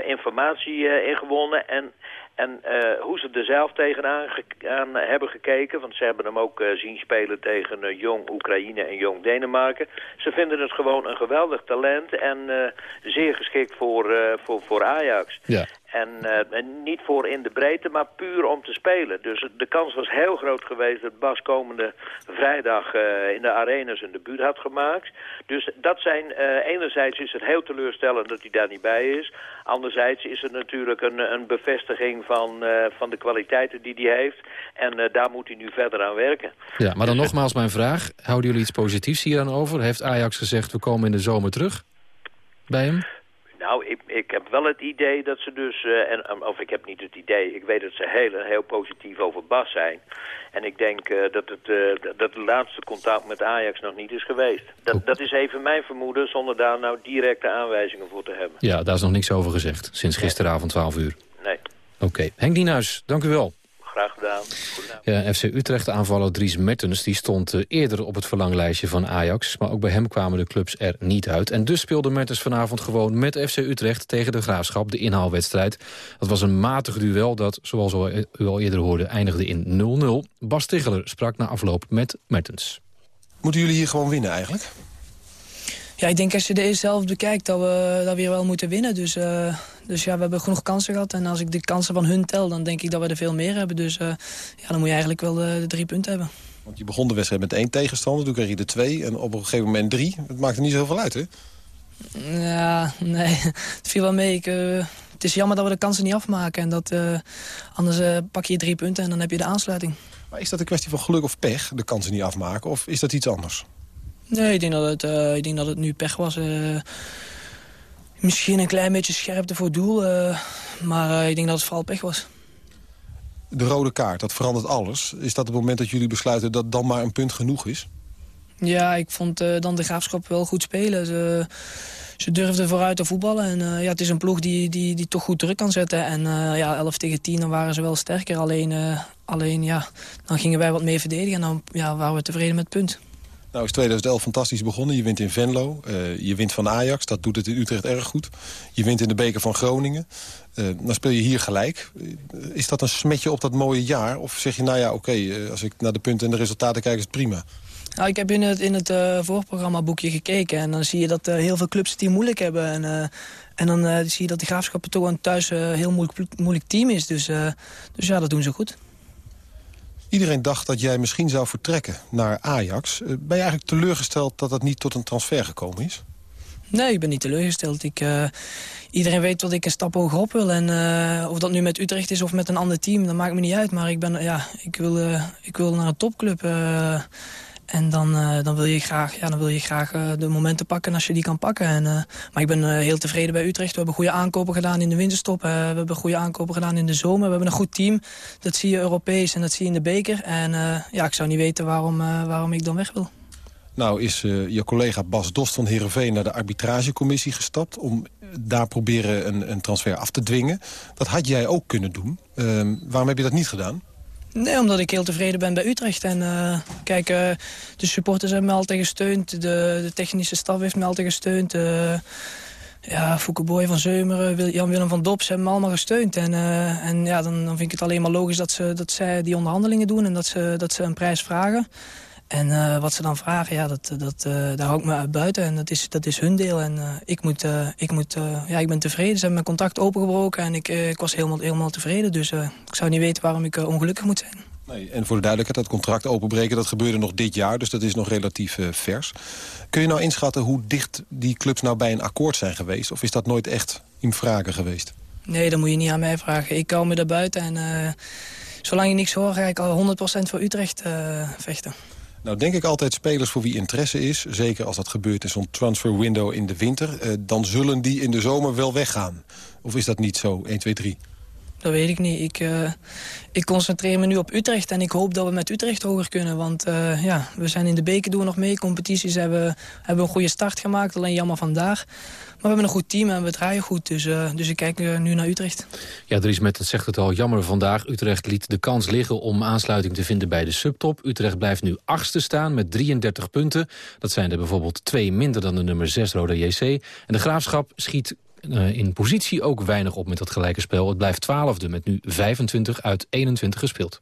informatie ingewonnen en, en uh, hoe ze er zelf tegenaan ge aan hebben gekeken, want ze hebben hem ook uh, zien spelen tegen uh, Jong Oekraïne en Jong Denemarken. Ze vinden het gewoon een geweldig talent en zeer geschikt voor, voor, voor Ajax. Ja. En uh, niet voor in de breedte, maar puur om te spelen. Dus de kans was heel groot geweest dat Bas komende vrijdag uh, in de arenas een debuut had gemaakt. Dus dat zijn, uh, enerzijds is het heel teleurstellend dat hij daar niet bij is. Anderzijds is het natuurlijk een, een bevestiging van, van de kwaliteiten die hij heeft. En daar moet hij nu verder aan werken. Ja, maar dan nogmaals mijn vraag. Houden jullie iets positiefs hier aan over? Heeft Ajax gezegd we komen in de zomer terug bij hem? Nou, ik, ik heb wel het idee dat ze dus, uh, en, of ik heb niet het idee, ik weet dat ze heel, heel positief over Bas zijn. En ik denk uh, dat, het, uh, dat het laatste contact met Ajax nog niet is geweest. Dat, dat is even mijn vermoeden, zonder daar nou directe aanwijzingen voor te hebben. Ja, daar is nog niks over gezegd, sinds gisteravond 12 uur. Nee. Oké, okay. Henk Dienhuis, dank u wel. Graag gedaan. Ja, FC Utrecht-aanvaller Dries Mertens die stond uh, eerder op het verlanglijstje van Ajax. Maar ook bij hem kwamen de clubs er niet uit. En dus speelde Mertens vanavond gewoon met FC Utrecht tegen de Graafschap, de inhaalwedstrijd. Dat was een matig duel dat, zoals u al eerder hoorde, eindigde in 0-0. Bas Ticheler sprak na afloop met Mertens. Moeten jullie hier gewoon winnen eigenlijk? Ja, ik denk als je de eerste helft bekijkt dat we, dat we hier wel moeten winnen. Dus, uh, dus ja, we hebben genoeg kansen gehad. En als ik de kansen van hun tel, dan denk ik dat we er veel meer hebben. Dus uh, ja, dan moet je eigenlijk wel de, de, drie punten hebben. Want je begon de wedstrijd met één tegenstander, toen kreeg je er twee. En op een gegeven moment drie. Het maakt er niet zoveel uit, hè? Ja, nee. *laughs* Het viel wel mee. Ik, uh, het is jammer dat we de kansen niet afmaken. En dat, anders pak je drie punten en dan heb je de aansluiting. Maar is dat een kwestie van geluk of pech, de kansen niet afmaken? Of is dat iets anders? Nee, ik denk dat het, uh, ik denk dat het nu pech was. Uh, misschien een klein beetje scherpte voor doel. Uh, maar ik denk dat het vooral pech was. De rode kaart, dat verandert alles. Is dat het moment dat jullie besluiten dat dan maar een punt genoeg is? Ja, ik vond dan de Graafschap wel goed spelen. Ze, ze durfden vooruit te voetballen. En ja, het is een ploeg die, die, die toch goed druk kan zetten. En ja, 11 tegen 10 dan waren ze wel sterker. Alleen, alleen ja, dan gingen wij wat meer verdedigen. En dan ja, waren we tevreden met het punt. Nou is 2011 fantastisch begonnen. Je wint in Venlo, uh, je wint van Ajax, dat doet het in Utrecht erg goed. Je wint in de beker van Groningen. Uh, dan speel je hier gelijk. Is dat een smetje op dat mooie jaar? Of zeg je, nou ja, oké, uh, als ik naar de punten en de resultaten kijk, is het prima? Nou, ik heb in het, in het uh, voorprogramma boekje gekeken. En dan zie je dat heel veel clubs het moeilijk hebben. En, en dan zie je dat de Graafschap toch een thuis heel moeilijk, moeilijk team is. Dus, dus ja, dat doen ze goed. Iedereen dacht dat jij misschien zou vertrekken naar Ajax. Eh, ben je eigenlijk teleurgesteld dat dat niet tot een transfer gekomen is? Nee, ik ben niet teleurgesteld. Ik, uh, iedereen weet dat ik een stap hoger op wil. En uh, of dat nu met Utrecht is of met een ander team, dat maakt me niet uit. Maar ik, ben, ja, ik, wil, ik wil naar een topclub. En dan, uh, dan, wil je graag, ja, dan wil je graag uh, de momenten pakken als je die kan pakken. En, uh, maar ik ben heel tevreden bij Utrecht. We hebben goede aankopen gedaan in de winterstop. we hebben goede aankopen gedaan in de zomer. We hebben een goed team. Dat zie je Europees en dat zie je in de beker. En ja, ik zou niet weten waarom, waarom ik dan weg wil. Nou is je collega Bas Dost van Heerenveen naar de arbitragecommissie gestapt... om daar proberen een, een transfer af te dwingen. Dat had jij ook kunnen doen. Ehm, waarom heb je dat niet gedaan? Nee, omdat ik heel tevreden ben bij Utrecht. En uh, kijk, uh, de supporters hebben me altijd gesteund. De, de technische staf heeft me altijd gesteund. Uh, ja, Boy van Zeumeren, Jan-Willem van Dops hebben me allemaal gesteund. En, en ja, dan, dan vind ik het alleen maar logisch dat, ze, dat zij die onderhandelingen doen... en dat ze, dat ze een prijs vragen. En uh, wat ze dan vragen, ja, dat, dat, uh, daar hou ik me uit buiten. En dat is, dat is hun deel. En uh, ik, moet, ik, moet, ja, ik ben tevreden. Ze hebben mijn contact opengebroken en ik, ik was helemaal, helemaal tevreden. Dus ik zou niet weten waarom ik ongelukkig moet zijn. Nee, en voor de duidelijkheid, dat contract openbreken... dat gebeurde nog dit jaar, dus dat is nog relatief vers. Kun je nou inschatten hoe dicht die clubs nou bij een akkoord zijn geweest? Of is dat nooit echt in vragen geweest? Nee, dat moet je niet aan mij vragen. Ik hou me daar buiten en zolang je niks hoort... ga ik al 100% voor Utrecht vechten. Nou denk ik altijd spelers voor wie interesse is... zeker als dat gebeurt in zo'n transfer window in de winter... Eh, dan zullen die in de zomer wel weggaan. Of is dat niet zo, 1, 2, 3? Weet ik niet. Ik, uh, ik concentreer me nu op Utrecht en ik hoop dat we met Utrecht hoger kunnen. Want uh, ja, we zijn in de beker doen nog mee. Competities hebben, hebben een goede start gemaakt, alleen jammer vandaag. Maar we hebben een goed team en we draaien goed. Dus, uh, dus ik kijk nu naar Utrecht. Ja, Dries Met zegt het al, jammer vandaag. Utrecht liet de kans liggen om aansluiting te vinden bij de subtop. Utrecht blijft nu achtste staan met 33 punten. Dat zijn er bijvoorbeeld twee minder dan de nummer 6 Roda JC. En de Graafschap schiet uh, in positie ook weinig op met dat gelijke spel. Het blijft twaalfde met nu 25 uit 21 gespeeld.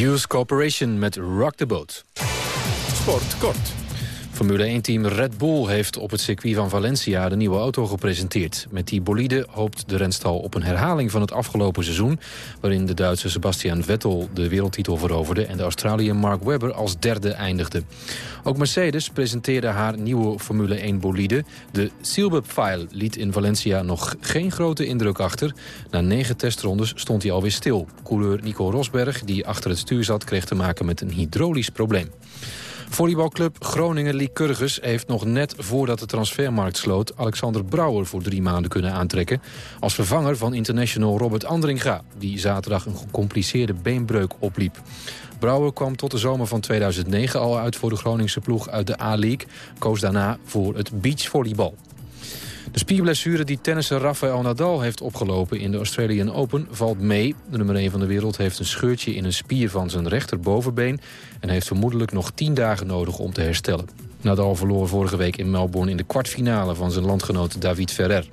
Hughes Corporation met Rock the Boat. Sport kort. Formule 1-team Red Bull heeft op het circuit van Valencia de nieuwe auto gepresenteerd. Met die bolide hoopt de renstal op een herhaling van het afgelopen seizoen... waarin de Duitse Sebastian Vettel de wereldtitel veroverde... en de Australiër Mark Webber als derde eindigde. Ook Mercedes presenteerde haar nieuwe Formule 1 bolide. De Silbub-file liet in Valencia nog geen grote indruk achter. Na negen testrondes stond hij alweer stil. Coureur Nico Rosberg, die achter het stuur zat... kreeg te maken met een hydraulisch probleem. Volleybalclub Groningen Lycurgus heeft nog net voordat de transfermarkt sloot... Alexander Brouwer voor drie maanden kunnen aantrekken... als vervanger van international Robert Andringa... die zaterdag een gecompliceerde beenbreuk opliep. Brouwer kwam tot de zomer van 2009 al uit voor de Groningse ploeg uit de A-League. Koos daarna voor het beachvolleybal. De spierblessure die tennisser Rafael Nadal heeft opgelopen in de Australian Open valt mee. De nummer 1 van de wereld heeft een scheurtje in een spier van zijn rechterbovenbeen... en heeft vermoedelijk nog 10 dagen nodig om te herstellen. Nadal verloor vorige week in Melbourne in de kwartfinale van zijn landgenoot David Ferrer.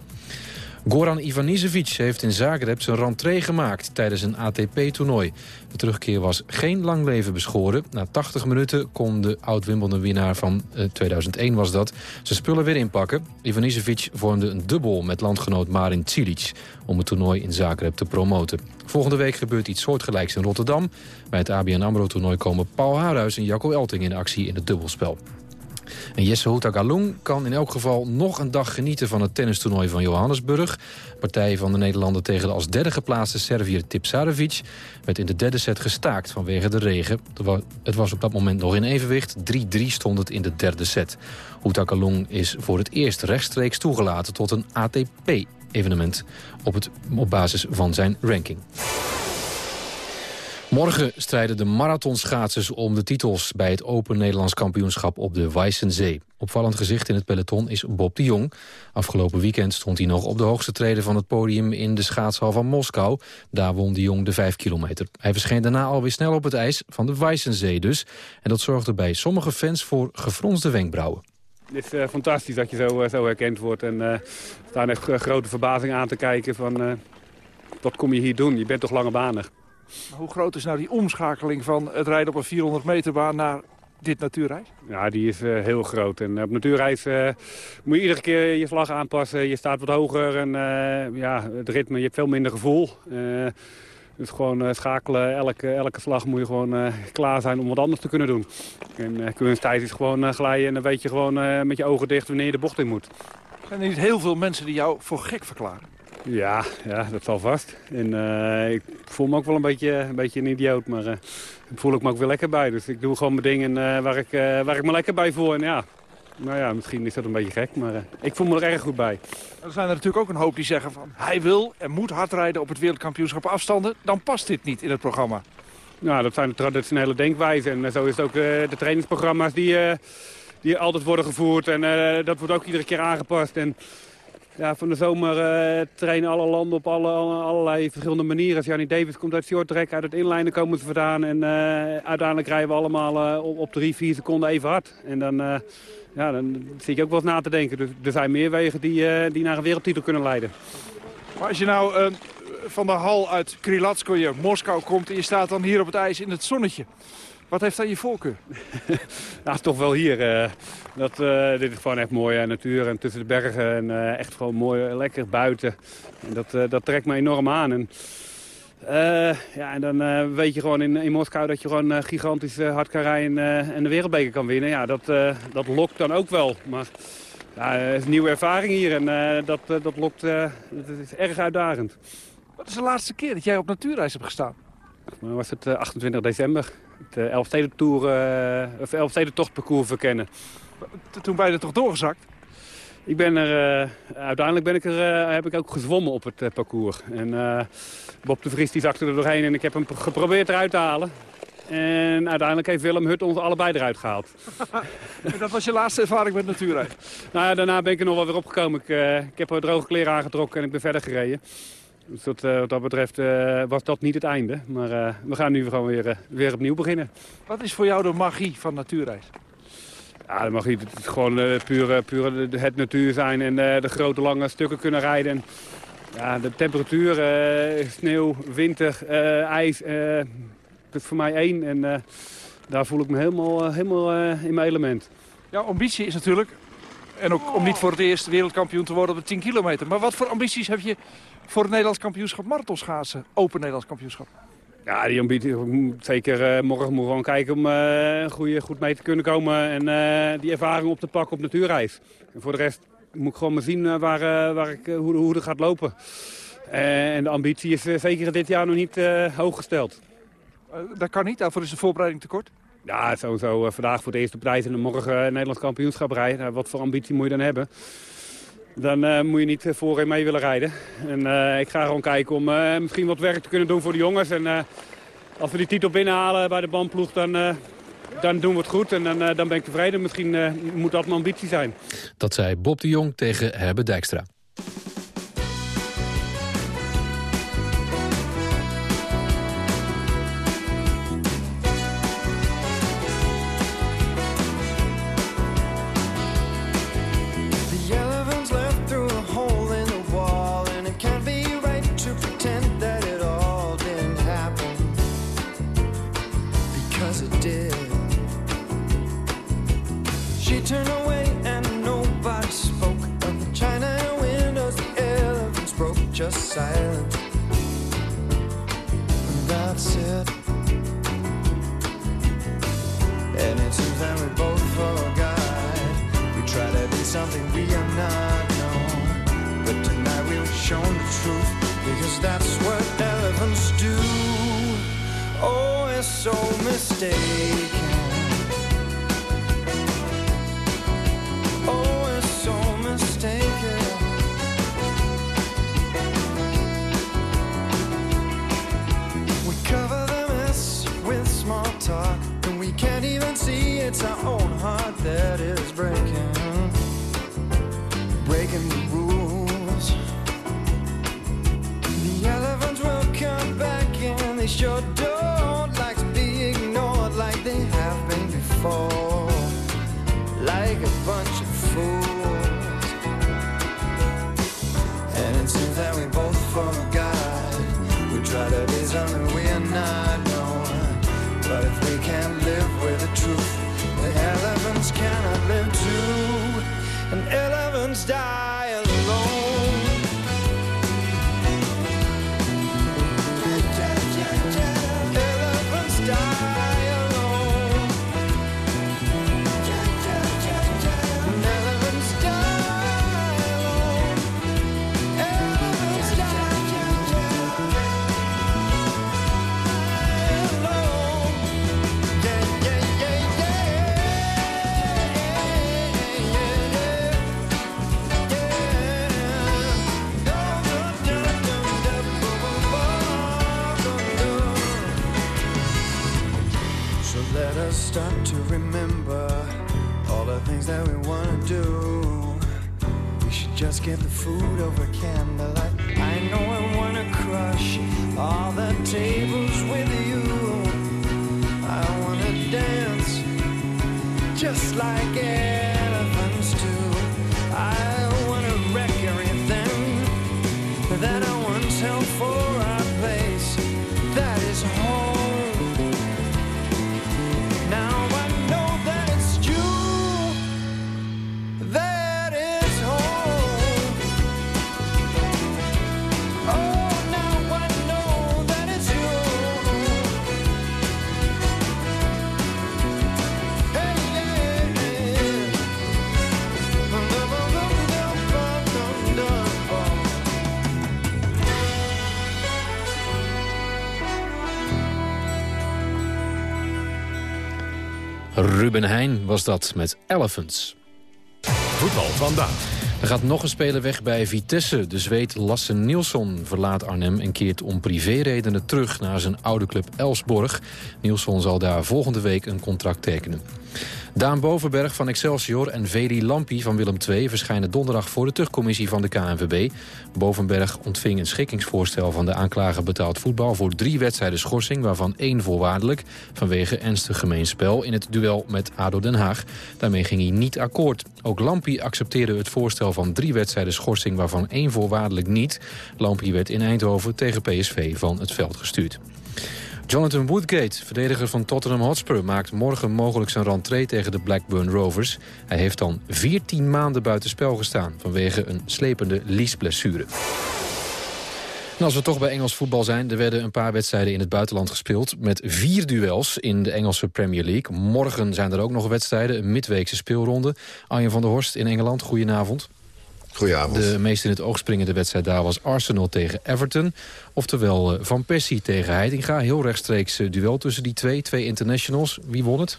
Goran Ivanisevic heeft in Zagreb zijn rentree gemaakt tijdens een ATP-toernooi. De terugkeer was geen lang leven beschoren. Na 80 minuten kon de oud-Wimbledon-winnaar van 2001 was dat zijn spullen weer inpakken. Ivanisevic vormde een dubbel met landgenoot Marin Cilic om het toernooi in Zagreb te promoten. Volgende week gebeurt iets soortgelijks in Rotterdam. Bij het ABN AMRO-toernooi komen Paul Haarhuis en Jacco Elting in actie in het dubbelspel. En Jesse Houta Galung kan in elk geval nog een dag genieten van het tennistoernooi van Johannesburg. Partij van de Nederlander tegen de als derde geplaatste Servier Tipsarevic werd in de derde set gestaakt vanwege de regen. Het was op dat moment nog in evenwicht. 3-3 stond het in de derde set. Houta Galung is voor het eerst rechtstreeks toegelaten tot een ATP-evenement op, op basis van zijn ranking. Morgen strijden de marathonschaatsers om de titels... bij het Open Nederlands kampioenschap op de Weissensee. Opvallend gezicht in het peloton is Bob de Jong. Afgelopen weekend stond hij nog op de hoogste treden van het podium... in de schaatshal van Moskou. Daar won de Jong de 5 kilometer. Hij verscheen daarna alweer snel op het ijs van de Weissensee dus. En dat zorgde bij sommige fans voor gefronste wenkbrauwen. Het is uh, fantastisch dat je zo, uh, zo herkend wordt. En uh, staan echt grote verbazing aan te kijken van... wat kom je hier doen? Je bent toch langebanig? Hoe groot is nou die omschakeling van het rijden op een 400 meter baan naar dit natuurreis? Ja, die is uh, heel groot. En op natuurreis uh, moet je iedere keer je vlag aanpassen. Je staat wat hoger en uh, ja, het ritme, je hebt veel minder gevoel. dus gewoon schakelen, elke, elke slag moet je gewoon klaar zijn om wat anders te kunnen doen. En kunsttijd is gewoon glijden en dan weet je gewoon met je ogen dicht wanneer je de bocht in moet. Zijn er niet heel veel mensen die jou voor gek verklaren? Ja, ja, dat zal vast. En uh, ik voel me ook wel een beetje een, beetje een idioot, maar uh, voel ik me ook weer lekker bij. Dus ik doe gewoon mijn dingen uh, waar, ik, waar ik me lekker bij voel. En ja, nou ja, misschien is dat een beetje gek, maar ik voel me er erg goed bij. Er zijn er natuurlijk ook een hoop die zeggen van... hij wil en moet hard rijden op het wereldkampioenschap afstanden. Dan past dit niet in het programma. Nou, dat zijn de traditionele denkwijzen. En zo is het ook de trainingsprogramma's die, die altijd worden gevoerd. En dat wordt ook iedere keer aangepast. En ja, van de zomer uh, trainen alle landen op alle, allerlei verschillende manieren. Johnny Davis komt uit short track, uit het inlijnen komen ze vandaan. En uh, uiteindelijk rijden we allemaal uh, op, op drie, vier seconden even hard. En dan, ja, dan zit je ook wel eens na te denken. Dus er zijn meer wegen die, die naar een wereldtitel kunnen leiden. Maar als je nou van de hal uit Krilatskoje, Moskou komt... en je staat dan hier op het ijs in het zonnetje... Wat heeft dan je voorkeur? *laughs* nou, toch wel hier. Uh, dat, uh, dit is gewoon echt mooie natuur en tussen de bergen. En uh, echt gewoon mooi, lekker buiten. En dat, dat trekt me enorm aan. En, ja, en dan weet je gewoon in, in Moskou dat je gewoon gigantisch hard kan rijden en de wereldbeker kan winnen. Ja, dat, dat lokt dan ook wel. Maar ja, het is een nieuwe ervaring hier en dat, dat lokt, dat is erg uitdagend. Wat is de laatste keer dat jij op natuurreis hebt gestaan? Maar was het 28 december het uh, Elfstedentocht uh, Elfstedentochtparcours verkennen. Toen ben je er toch doorgezakt? Ik ben er, uh, uiteindelijk ben ik er, heb ik ook gezwommen op het parcours. En Bob de Vries die zakte er doorheen en ik heb hem geprobeerd eruit te halen. En uiteindelijk heeft Willem Hut ons allebei eruit gehaald. *laughs* en dat was je laatste ervaring met natuurrijden? nou ja, daarna ben ik er nog wel weer opgekomen. Ik, ik heb droge kleren aangetrokken en ik ben verder gereden. Dus dat, uh, wat dat betreft uh, was dat niet het einde. Maar uh, we gaan nu gewoon weer, weer opnieuw beginnen. Wat is voor jou de magie van natuurreis? Ja, de magie het is gewoon puur, puur het natuur zijn en de grote lange stukken kunnen rijden. En, ja, de temperatuur, sneeuw, winter, ijs, dat is voor mij één. En daar voel ik me helemaal, helemaal in mijn element. Jouw ambitie is natuurlijk, en ook om niet voor het eerst wereldkampioen te worden op de 10 kilometer. Maar wat voor ambities heb je voor het Nederlands kampioenschap marathonschaatsen. Open Nederlands kampioenschap. Ja, die ambitie, zeker uh, morgen moeten we gewoon kijken om uh, goede, goed mee te kunnen komen. En uh, die ervaring op te pakken op natuurreis. En voor de rest moet ik gewoon maar zien waar, waar ik, hoe, hoe het gaat lopen. en de ambitie is zeker dit jaar nog niet hoog gesteld. dat kan niet, daarvoor is de voorbereiding te kort? Ja, sowieso vandaag voor de eerste prijs en morgen Nederlands kampioenschap rijden. Nou, wat voor ambitie moet je dan hebben? Dan moet je niet voorin mee willen rijden. En ik ga gewoon kijken om misschien wat werk te kunnen doen voor de jongens. En als we die titel binnenhalen bij de bandploeg, dan, dan doen we het goed. En dan, dan ben ik tevreden. Misschien moet dat mijn ambitie zijn. Dat zei Bob de Jong tegen Herbert Dijkstra. breaking the rules. food over candlelight. I know I wanna crush all the tables with you. I wanna dance just like it. Ruben Heijn was dat met Elephants. Voetbal vandaag. Er gaat nog een speler weg bij Vitesse. De Zweed Lasse Nielsson verlaat Arnhem en keert om privéredenen terug naar zijn oude club Elsborg. Nielsson zal daar volgende week een contract tekenen. Daan Bovenberg van Excelsior en Veli Lampi van Willem II... verschijnen donderdag voor de terugcommissie van de KNVB. Bovenberg ontving een schikkingsvoorstel van de aanklager betaald voetbal... voor drie wedstrijden schorsing, waarvan één voorwaardelijk... vanwege ernstig gemeenspel in het duel met ADO Den Haag. Daarmee ging hij niet akkoord. Ook Lampi accepteerde het voorstel van drie wedstrijden schorsing... waarvan één voorwaardelijk niet. Lampi werd in Eindhoven tegen PSV van het veld gestuurd. Jonathan Woodgate, verdediger van Tottenham Hotspur... maakt morgen mogelijk zijn rentree tegen de Blackburn Rovers. Hij heeft dan 14 maanden buiten spel gestaan... vanwege een slepende liesblessure. En als we toch bij Engels voetbal zijn... er werden een paar wedstrijden in het buitenland gespeeld... met vier duels in de Engelse Premier League. Morgen zijn er ook nog wedstrijden, een midweekse speelronde. Arjen van der Horst in Engeland, goedenavond. Goedenavond. De meest in het oog springende wedstrijd daar was Arsenal tegen Everton. Oftewel uh, Van Persie tegen Heitinga. Heel rechtstreeks uh, duel tussen die twee, twee internationals. Wie won het?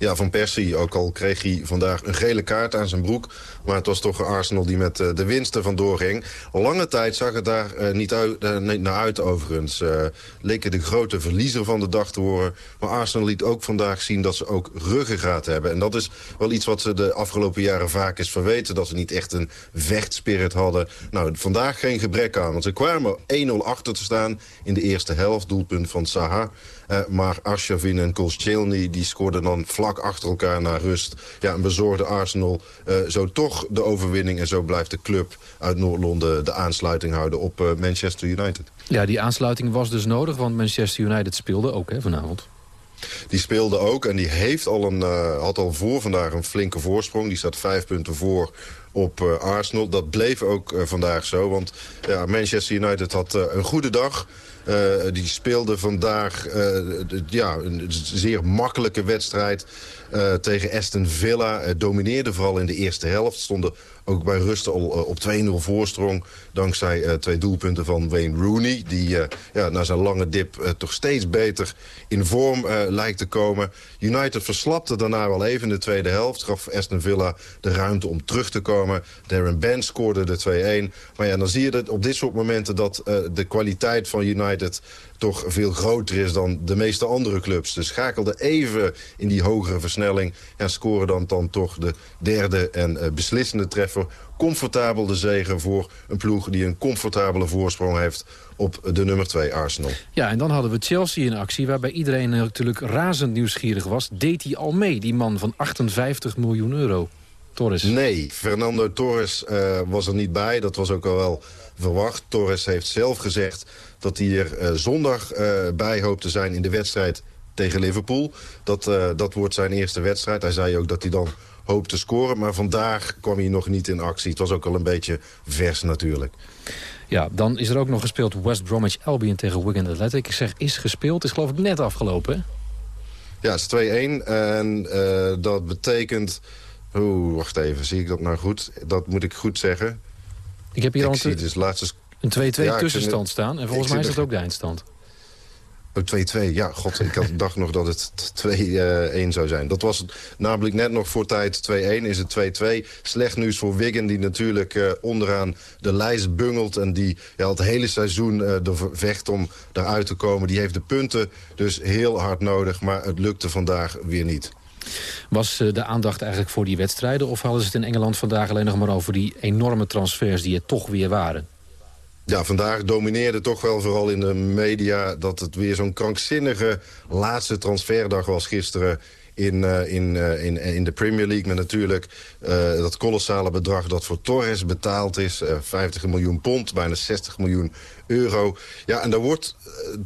Ja, Van Persie, ook al kreeg hij vandaag een gele kaart aan zijn broek. Maar het was toch Arsenal die met uh, de winsten vandoor ging. Lange tijd zag het daar uh, niet, uit, niet, naar uit overigens. leken de grote verliezer van de dag te worden. Maar Arsenal liet ook vandaag zien dat ze ook ruggengraat hebben. En dat is wel iets wat ze de afgelopen jaren vaak is verweten. Dat ze niet echt een vechtspirit hadden. Nou, vandaag geen gebrek aan. Want ze kwamen 1-0 achter te staan in de eerste helft. Doelpunt van Saha. Uh, maar Arshavin en Koscielny die scoorden dan vlak achter elkaar naar rust. Ja, een bezorgde Arsenal uh, zo toch de overwinning. En zo blijft de club uit Noord-Londen de aansluiting houden op uh, Manchester United. Ja, die aansluiting was dus nodig, want Manchester United speelde ook hè, vanavond. Die speelde ook en die heeft al een, uh, had al voor vandaag een flinke voorsprong. Die staat vijf punten voor op uh, Arsenal. Dat bleef ook uh, vandaag zo, want ja, Manchester United had een goede dag... Uh, die speelde vandaag uh, ja, een zeer makkelijke wedstrijd uh, tegen Aston Villa. domineerde vooral in de eerste helft. Stonden ook bij rust al op 2-0 voorsprong. Dankzij twee doelpunten van Wayne Rooney. Die ja, na zijn lange dip toch steeds beter in vorm lijkt te komen. United verslapte daarna wel even in de tweede helft. Gaf Aston Villa de ruimte om terug te komen. Darren Ben scoorde de 2-1. Maar ja, dan zie je dat op dit soort momenten dat de kwaliteit van United toch veel groter is dan de meeste andere clubs. Dus schakelde even in die hogere versnelling... en scoren dan, dan toch de derde en beslissende treffer. Comfortabel de zegen voor een ploeg die een comfortabele voorsprong heeft op de nummer 2 Arsenal. Ja, en dan hadden we Chelsea in actie... waarbij iedereen natuurlijk razend nieuwsgierig was. Deed hij al mee, die man van 58 miljoen euro? Torres. Nee, Fernando Torres uh, was er niet bij. Dat was ook al wel verwacht. Torres heeft zelf gezegd dat hij er uh, zondag uh, bij hoopt te zijn in de wedstrijd tegen Liverpool. Dat, dat wordt zijn eerste wedstrijd. Hij zei ook dat hij dan hoopt te scoren. Maar vandaag kwam hij nog niet in actie. Het was ook al een beetje vers natuurlijk. Ja, dan is er ook nog gespeeld West Bromwich Albion tegen Wigan Athletic. Ik zeg is gespeeld, is geloof ik net afgelopen, hè? Ja, het is 2-1. En dat betekent... Oeh, wacht even, zie ik dat nou goed? Dat moet ik goed zeggen. Ik heb hier ik al zie dus laatste... een 2-2 ja, tussenstand staan. En volgens mij is dat ook de eindstand. Oh, 2-2, ja, god, ik had, *laughs* dacht nog dat het 2-1 uh, zou zijn. Dat was namelijk net nog voor tijd 2-1, is het 2-2. Slecht nieuws voor Wigan, die natuurlijk uh, onderaan de lijst bungelt... en die ja, het hele seizoen uh, er vecht om eruit te komen. Die heeft de punten dus heel hard nodig, maar het lukte vandaag weer niet. Was de aandacht eigenlijk voor die wedstrijden... of hadden ze het in Engeland vandaag alleen nog maar over die enorme transfers... die er toch weer waren? Ja, vandaag domineerde toch wel vooral in de media... dat het weer zo'n krankzinnige laatste transferdag was gisteren in, uh, in, uh, in, in de Premier League. Met natuurlijk uh, dat kolossale bedrag dat voor Torres betaald is. 50 miljoen pond, bijna 60 miljoen euro. Ja, en daar wordt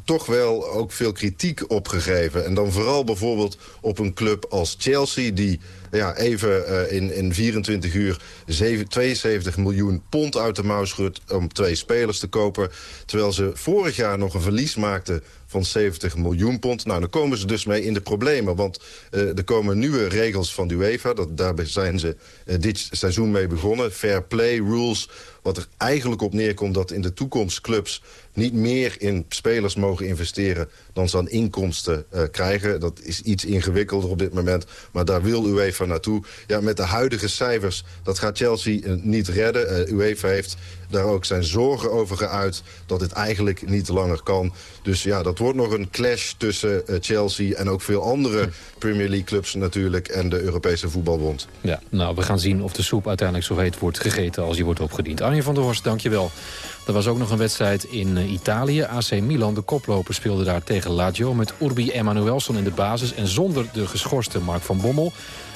toch wel ook veel kritiek op gegeven. En dan vooral bijvoorbeeld op een club als Chelsea... die ja, even uh, in, in 24 uur 7, 72 miljoen pond uit de mouw schudt... om twee spelers te kopen. Terwijl ze vorig jaar nog een verlies maakten van 70 miljoen pond. Nou, dan komen ze dus mee in de problemen. Want uh, er komen nieuwe regels van UEFA. Dat, daar zijn ze dit seizoen mee begonnen. Fair play rules. Wat er eigenlijk op neerkomt dat in de toekomst clubs niet meer in spelers mogen investeren dan ze aan inkomsten uh, krijgen. Dat is iets ingewikkelder op dit moment, maar daar wil UEFA naartoe. Ja, met de huidige cijfers, dat gaat Chelsea uh, niet redden. Uh, UEFA heeft daar ook zijn zorgen over geuit dat dit eigenlijk niet langer kan. Dus ja, dat wordt nog een clash tussen Chelsea en ook veel andere *laughs* Premier League clubs natuurlijk en de Europese voetbalbond. Ja, nou, we gaan zien of de soep uiteindelijk zo heet wordt gegeten als die wordt opgediend. Arjen van der Horst, dankjewel. Er was ook nog een wedstrijd in Italië. AC Milan, de koploper, speelde daar tegen Lazio... met Urbi Emanuelson in de basis en zonder de geschorste Mark van Bommel.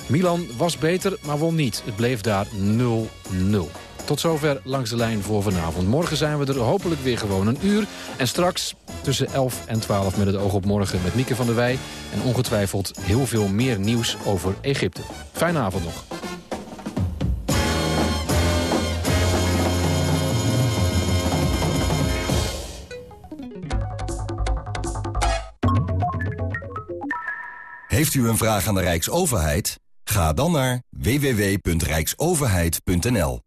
Milan was beter, maar won niet. Het bleef daar 0-0. Tot zover langs de lijn voor vanavond. Morgen zijn we er hopelijk weer gewoon een uur. En straks tussen 11 en 12 met het oog op morgen met Mieke van der Wij. En ongetwijfeld heel veel meer nieuws over Egypte. Fijne avond nog. Heeft u een vraag aan de Rijksoverheid? Ga dan naar www.rijksoverheid.nl.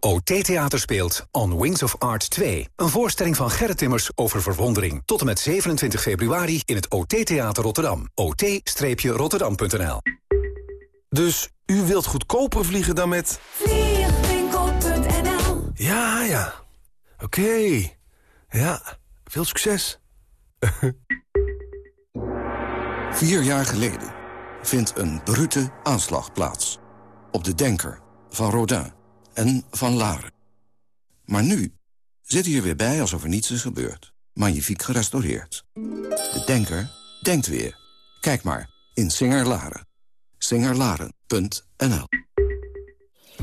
OT Theater speelt On Wings of Art 2. Een voorstelling van Gerrit Timmers over verwondering. Tot en met 27 februari in het OT Theater Rotterdam. ot-rotterdam.nl Dus u wilt goedkoper vliegen dan met... Vliegwinkel.nl Ja, ja. Oké. Ja, veel succes. *laughs* Vier jaar geleden vindt een brute aanslag plaats. Op de Denker van Rodin en van Laren. Maar nu zit hij er weer bij alsof er niets is gebeurd. Magnifiek gerestaureerd. De Denker denkt weer. Kijk maar in Singer-Laren. Singerlaren.nl